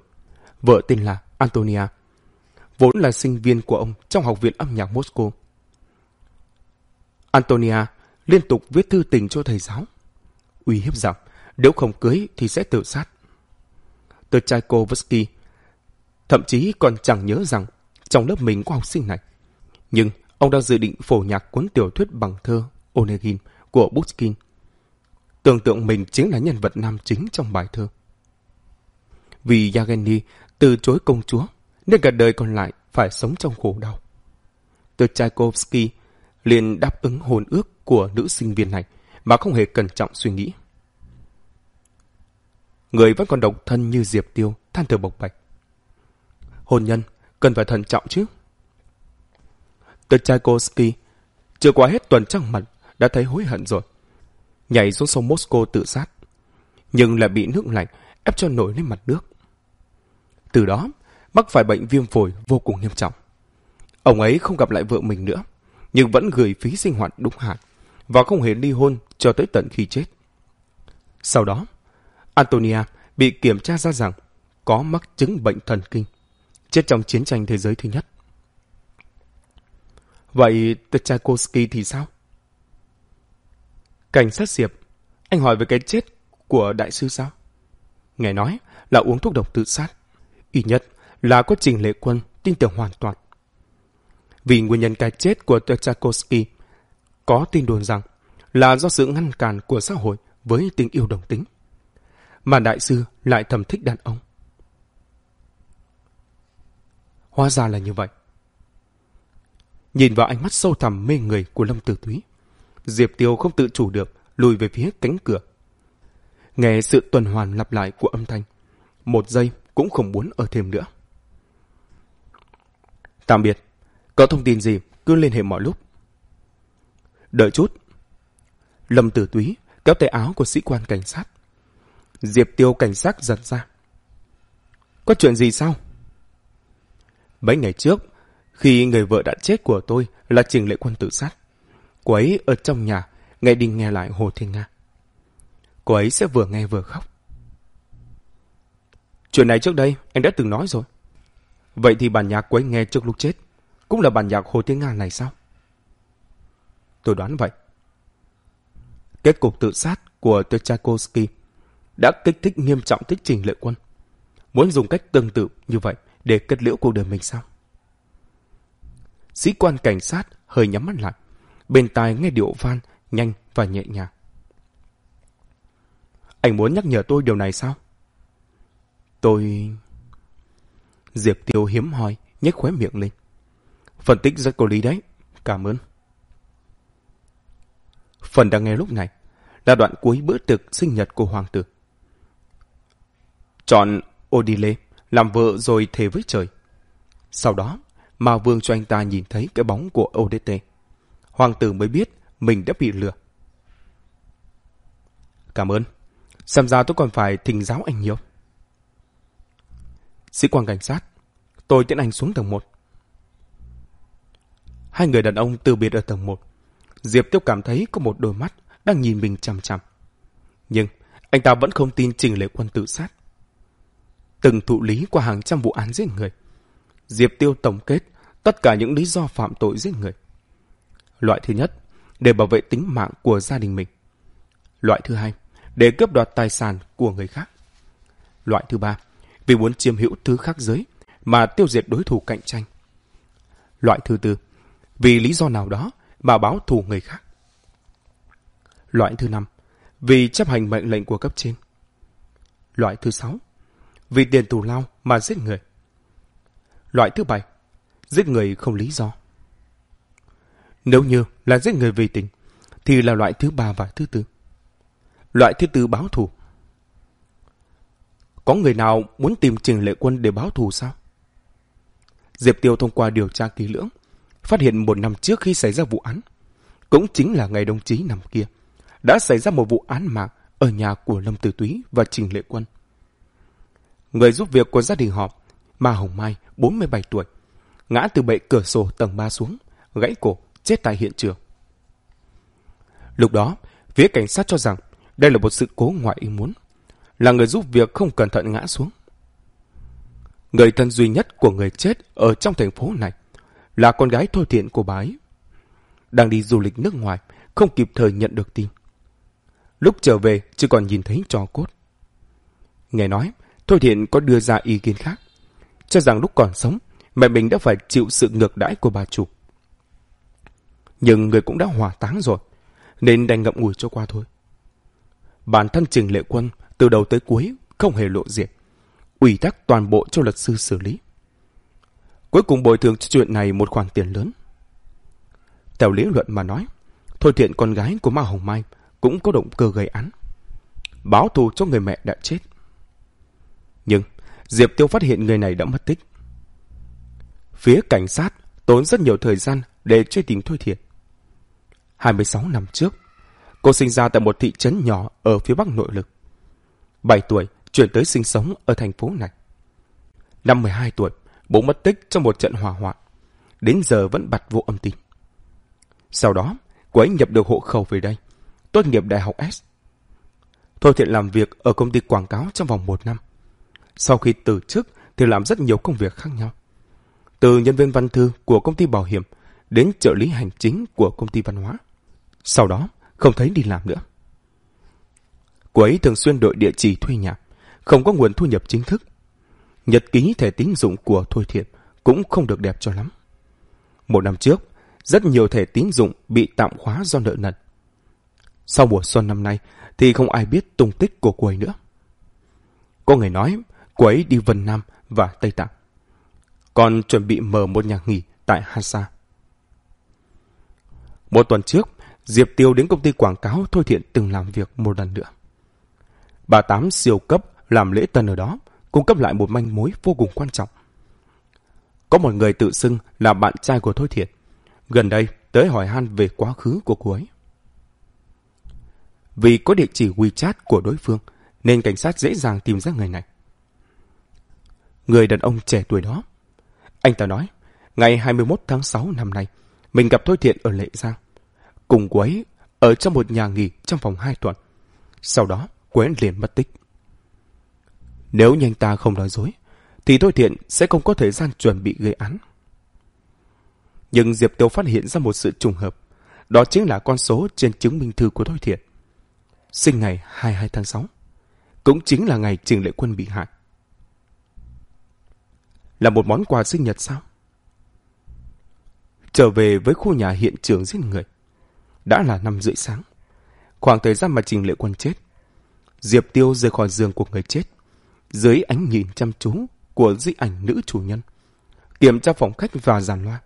vợ tên là Antonia, vốn là sinh viên của ông trong Học viện âm nhạc Moscow. Antonia liên tục viết thư tình cho thầy giáo, uy hiếp rằng nếu không cưới thì sẽ tự sát. Tờ Tchaikovsky thậm chí còn chẳng nhớ rằng trong lớp mình có học sinh này. Nhưng ông đã dự định phổ nhạc cuốn tiểu thuyết bằng thơ Onegin của Pushkin. Tưởng tượng mình chính là nhân vật nam chính trong bài thơ. Vì Yageni từ chối công chúa, nên cả đời còn lại phải sống trong khổ đau. Từ Tchaikovsky liền đáp ứng hồn ước của nữ sinh viên này mà không hề cẩn trọng suy nghĩ. Người vẫn còn độc thân như Diệp Tiêu, than thở bộc bạch. Hôn nhân, cần phải thận trọng chứ. Từ Tchaikovsky chưa qua hết tuần trăng mật đã thấy hối hận rồi. Nhảy xuống sông Moscow tự sát, nhưng lại bị nước lạnh ép cho nổi lên mặt nước. Từ đó, mắc phải bệnh viêm phổi vô cùng nghiêm trọng. Ông ấy không gặp lại vợ mình nữa, nhưng vẫn gửi phí sinh hoạt đúng hạn và không hề ly hôn cho tới tận khi chết. Sau đó, Antonia bị kiểm tra ra rằng có mắc chứng bệnh thần kinh, chết trong chiến tranh thế giới thứ nhất. Vậy Tchaikovsky thì sao? Cảnh sát Diệp, anh hỏi về cái chết của đại sư sao? Nghe nói là uống thuốc độc tự sát. Y nhất là có trình lệ quân tin tưởng hoàn toàn. Vì nguyên nhân cái chết của Tchaikovsky có tin đồn rằng là do sự ngăn cản của xã hội với tình yêu đồng tính. Mà đại sư lại thầm thích đàn ông. Hóa ra là như vậy. Nhìn vào ánh mắt sâu thẳm mê người của Lâm Tử Thúy, Diệp Tiêu không tự chủ được lùi về phía cánh cửa. Nghe sự tuần hoàn lặp lại của âm thanh, một giây cũng không muốn ở thêm nữa. Tạm biệt, có thông tin gì cứ liên hệ mọi lúc. Đợi chút. Lâm Tử Túy kéo tay áo của sĩ quan cảnh sát. Diệp Tiêu cảnh sát giật ra. Có chuyện gì sao? Mấy ngày trước, khi người vợ đã chết của tôi là Trình Lệ Quân tự sát. Cô ấy ở trong nhà, nghe đi nghe lại Hồ Thiên Nga. Cô ấy sẽ vừa nghe vừa khóc. Chuyện này trước đây anh đã từng nói rồi. Vậy thì bản nhạc của anh nghe trước lúc chết cũng là bản nhạc Hồ tiếng Nga này sao? Tôi đoán vậy. Kết cục tự sát của Tchaikovsky đã kích thích nghiêm trọng thích trình lệ quân. Muốn dùng cách tương tự như vậy để kết liễu cuộc đời mình sao? Sĩ quan cảnh sát hơi nhắm mắt lại, bên tai nghe điệu van nhanh và nhẹ nhàng. Anh muốn nhắc nhở tôi điều này sao? Tôi... Diệp Tiêu hiếm hoi, nhếch khóe miệng lên. Phân tích rất có lý đấy. Cảm ơn. Phần đang nghe lúc này là đoạn cuối bữa tiệc sinh nhật của hoàng tử. Chọn Odile làm vợ rồi thề với trời. Sau đó, mà Vương cho anh ta nhìn thấy cái bóng của ODT. Hoàng tử mới biết mình đã bị lừa. Cảm ơn. Xem ra tôi còn phải thỉnh giáo anh nhiều. Sĩ quan cảnh sát, tôi tiễn anh xuống tầng 1. Hai người đàn ông từ biệt ở tầng 1. Diệp Tiêu cảm thấy có một đôi mắt đang nhìn mình chằm chằm. Nhưng anh ta vẫn không tin Trình Lệ Quân tự sát. Từng thụ lý qua hàng trăm vụ án giết người. Diệp Tiêu tổng kết tất cả những lý do phạm tội giết người. Loại thứ nhất, để bảo vệ tính mạng của gia đình mình. Loại thứ hai, để cướp đoạt tài sản của người khác. Loại thứ ba, vì muốn chiếm hữu thứ khác giới mà tiêu diệt đối thủ cạnh tranh. Loại thứ tư, vì lý do nào đó mà báo thù người khác. Loại thứ năm, vì chấp hành mệnh lệnh của cấp trên. Loại thứ sáu, vì tiền tù lao mà giết người. Loại thứ bảy, giết người không lý do. Nếu như là giết người vì tình, thì là loại thứ ba và thứ tư. Loại thứ tư báo thù. Có người nào muốn tìm Trình Lệ Quân để báo thù sao? Diệp Tiêu thông qua điều tra kỹ lưỡng, phát hiện một năm trước khi xảy ra vụ án, cũng chính là ngày đồng chí năm kia, đã xảy ra một vụ án mạng ở nhà của Lâm Tử Túy và Trình Lệ Quân. Người giúp việc của gia đình họ, Ma Hồng Mai, 47 tuổi, ngã từ bệ cửa sổ tầng 3 xuống, gãy cổ, chết tại hiện trường. Lúc đó, phía cảnh sát cho rằng đây là một sự cố ngoại ý muốn, là người giúp việc không cẩn thận ngã xuống. Người thân duy nhất của người chết ở trong thành phố này là con gái Thôi Thiện của bà ấy. Đang đi du lịch nước ngoài, không kịp thời nhận được tin. Lúc trở về, chỉ còn nhìn thấy trò cốt. Nghe nói, Thôi Thiện có đưa ra ý kiến khác, cho rằng lúc còn sống, mẹ mình đã phải chịu sự ngược đãi của bà chủ. Nhưng người cũng đã hỏa táng rồi, nên đành ngậm ngùi cho qua thôi. Bản thân Trình Lệ Quân từ đầu tới cuối không hề lộ diện, ủy thác toàn bộ cho luật sư xử lý. Cuối cùng bồi thường cho chuyện này một khoản tiền lớn. Theo lý luận mà nói, Thôi Thiện con gái của Ma Hồng Mai cũng có động cơ gây án. Báo thù cho người mẹ đã chết. Nhưng Diệp Tiêu phát hiện người này đã mất tích. Phía cảnh sát tốn rất nhiều thời gian để truy tìm Thôi Thiện. 26 năm trước, cô sinh ra tại một thị trấn nhỏ ở phía bắc nội lực. 7 tuổi, chuyển tới sinh sống ở thành phố này. Năm 12 tuổi, bố mất tích trong một trận hỏa hoạn. Đến giờ vẫn bặt vô âm tín. Sau đó, cô ấy nhập được hộ khẩu về đây, tốt nghiệp đại học S. Thôi thiện làm việc ở công ty quảng cáo trong vòng một năm. Sau khi từ chức thì làm rất nhiều công việc khác nhau. Từ nhân viên văn thư của công ty bảo hiểm đến trợ lý hành chính của công ty văn hóa. Sau đó, không thấy đi làm nữa. Cô ấy thường xuyên đội địa chỉ thuê nhà, không có nguồn thu nhập chính thức. Nhật ký thẻ tín dụng của Thôi Thiện cũng không được đẹp cho lắm. Một năm trước, rất nhiều thẻ tín dụng bị tạm khóa do nợ nần. Sau mùa xuân năm nay thì không ai biết tung tích của cô ấy nữa. Có người nói cô ấy đi Vân Nam và Tây Tạng. Còn chuẩn bị mở một nhà nghỉ tại Hansa. Một tuần trước, Diệp Tiêu đến công ty quảng cáo Thôi Thiện từng làm việc một lần nữa. Bà Tám siêu cấp làm lễ tân ở đó, cung cấp lại một manh mối vô cùng quan trọng. Có một người tự xưng là bạn trai của Thôi thiệt Gần đây, tới hỏi han về quá khứ của cô ấy. Vì có địa chỉ WeChat của đối phương, nên cảnh sát dễ dàng tìm ra người này. Người đàn ông trẻ tuổi đó. Anh ta nói, ngày 21 tháng 6 năm nay, mình gặp Thôi Thiện ở Lệ Giang. Cùng cô ấy ở trong một nhà nghỉ trong vòng 2 tuần. Sau đó, cô liền mất tích. Nếu nhanh ta không nói dối, thì Thôi Thiện sẽ không có thời gian chuẩn bị gây án. Nhưng Diệp Tiêu phát hiện ra một sự trùng hợp. Đó chính là con số trên chứng minh thư của Thôi Thiện. Sinh ngày 22 tháng 6. Cũng chính là ngày Trình Lệ Quân bị hại. Là một món quà sinh nhật sao? Trở về với khu nhà hiện trường giết người. Đã là năm rưỡi sáng. Khoảng thời gian mà Trình Lệ Quân chết. Diệp Tiêu rời khỏi giường của người chết. Dưới ánh nhìn chăm chú của di ảnh nữ chủ nhân. Kiểm tra phòng khách và giàn loa.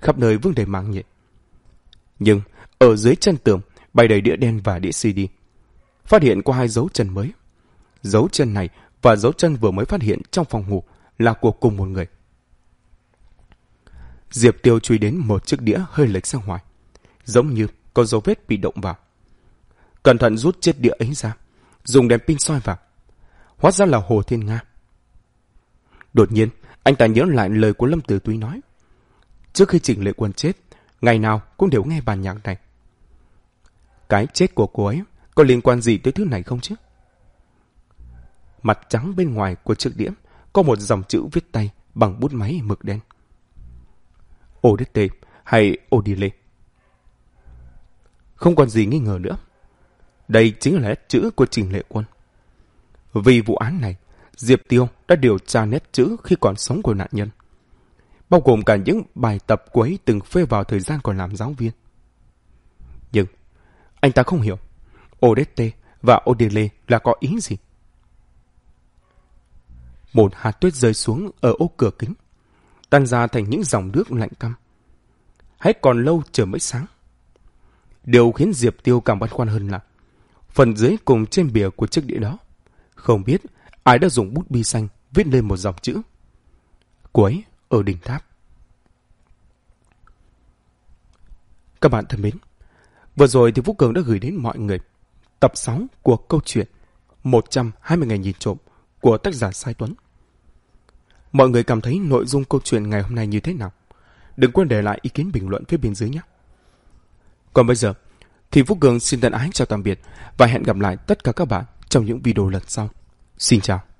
Khắp nơi vương đầy mạng nhện. Nhưng ở dưới chân tường bày đầy đĩa đen và đĩa CD. Phát hiện có hai dấu chân mới. Dấu chân này và dấu chân vừa mới phát hiện trong phòng ngủ là của cùng một người. Diệp Tiêu truy đến một chiếc đĩa hơi lệch sang ngoài, giống như có dấu vết bị động vào. Cẩn thận rút chiếc đĩa ấy ra, dùng đèn pin soi vào. Hóa ra là Hồ Thiên Nga. Đột nhiên, anh ta nhớ lại lời của Lâm Tử Túy nói. Trước khi Trịnh Lệ Quân chết, ngày nào cũng đều nghe bản nhạc này. Cái chết của cô ấy có liên quan gì tới thứ này không chứ? Mặt trắng bên ngoài của chiếc đĩa có một dòng chữ viết tay bằng bút máy mực đen. ODT hay Odile. Không còn gì nghi ngờ nữa. Đây chính là nét chữ của Trình Lệ Quân. Vì vụ án này, Diệp Tiêu đã điều tra nét chữ khi còn sống của nạn nhân. Bao gồm cả những bài tập của ấy từng phê vào thời gian còn làm giáo viên. Nhưng, anh ta không hiểu. Odette và Odile là có ý gì? Một hạt tuyết rơi xuống ở ô cửa kính, tan ra thành những dòng nước lạnh căm. Hãy còn lâu chờ mới sáng. Điều khiến Diệp Tiêu càng băn khoăn hơn là phần dưới cùng trên bìa của chiếc đĩa đó. Không biết ai đã dùng bút bi xanh viết lên một dòng chữ. Cuối ở đỉnh tháp. Các bạn thân mến, vừa rồi thì Vũ Cường đã gửi đến mọi người tập 6 của câu chuyện 120 ngày nhìn trộm của tác giả Sai Tuấn. Mọi người cảm thấy nội dung câu chuyện ngày hôm nay như thế nào? Đừng quên để lại ý kiến bình luận phía bên dưới nhé. Còn bây giờ, thì Vũ Cường xin thân ái chào tạm biệt và hẹn gặp lại tất cả các bạn trong những video lần sau. Xin chào.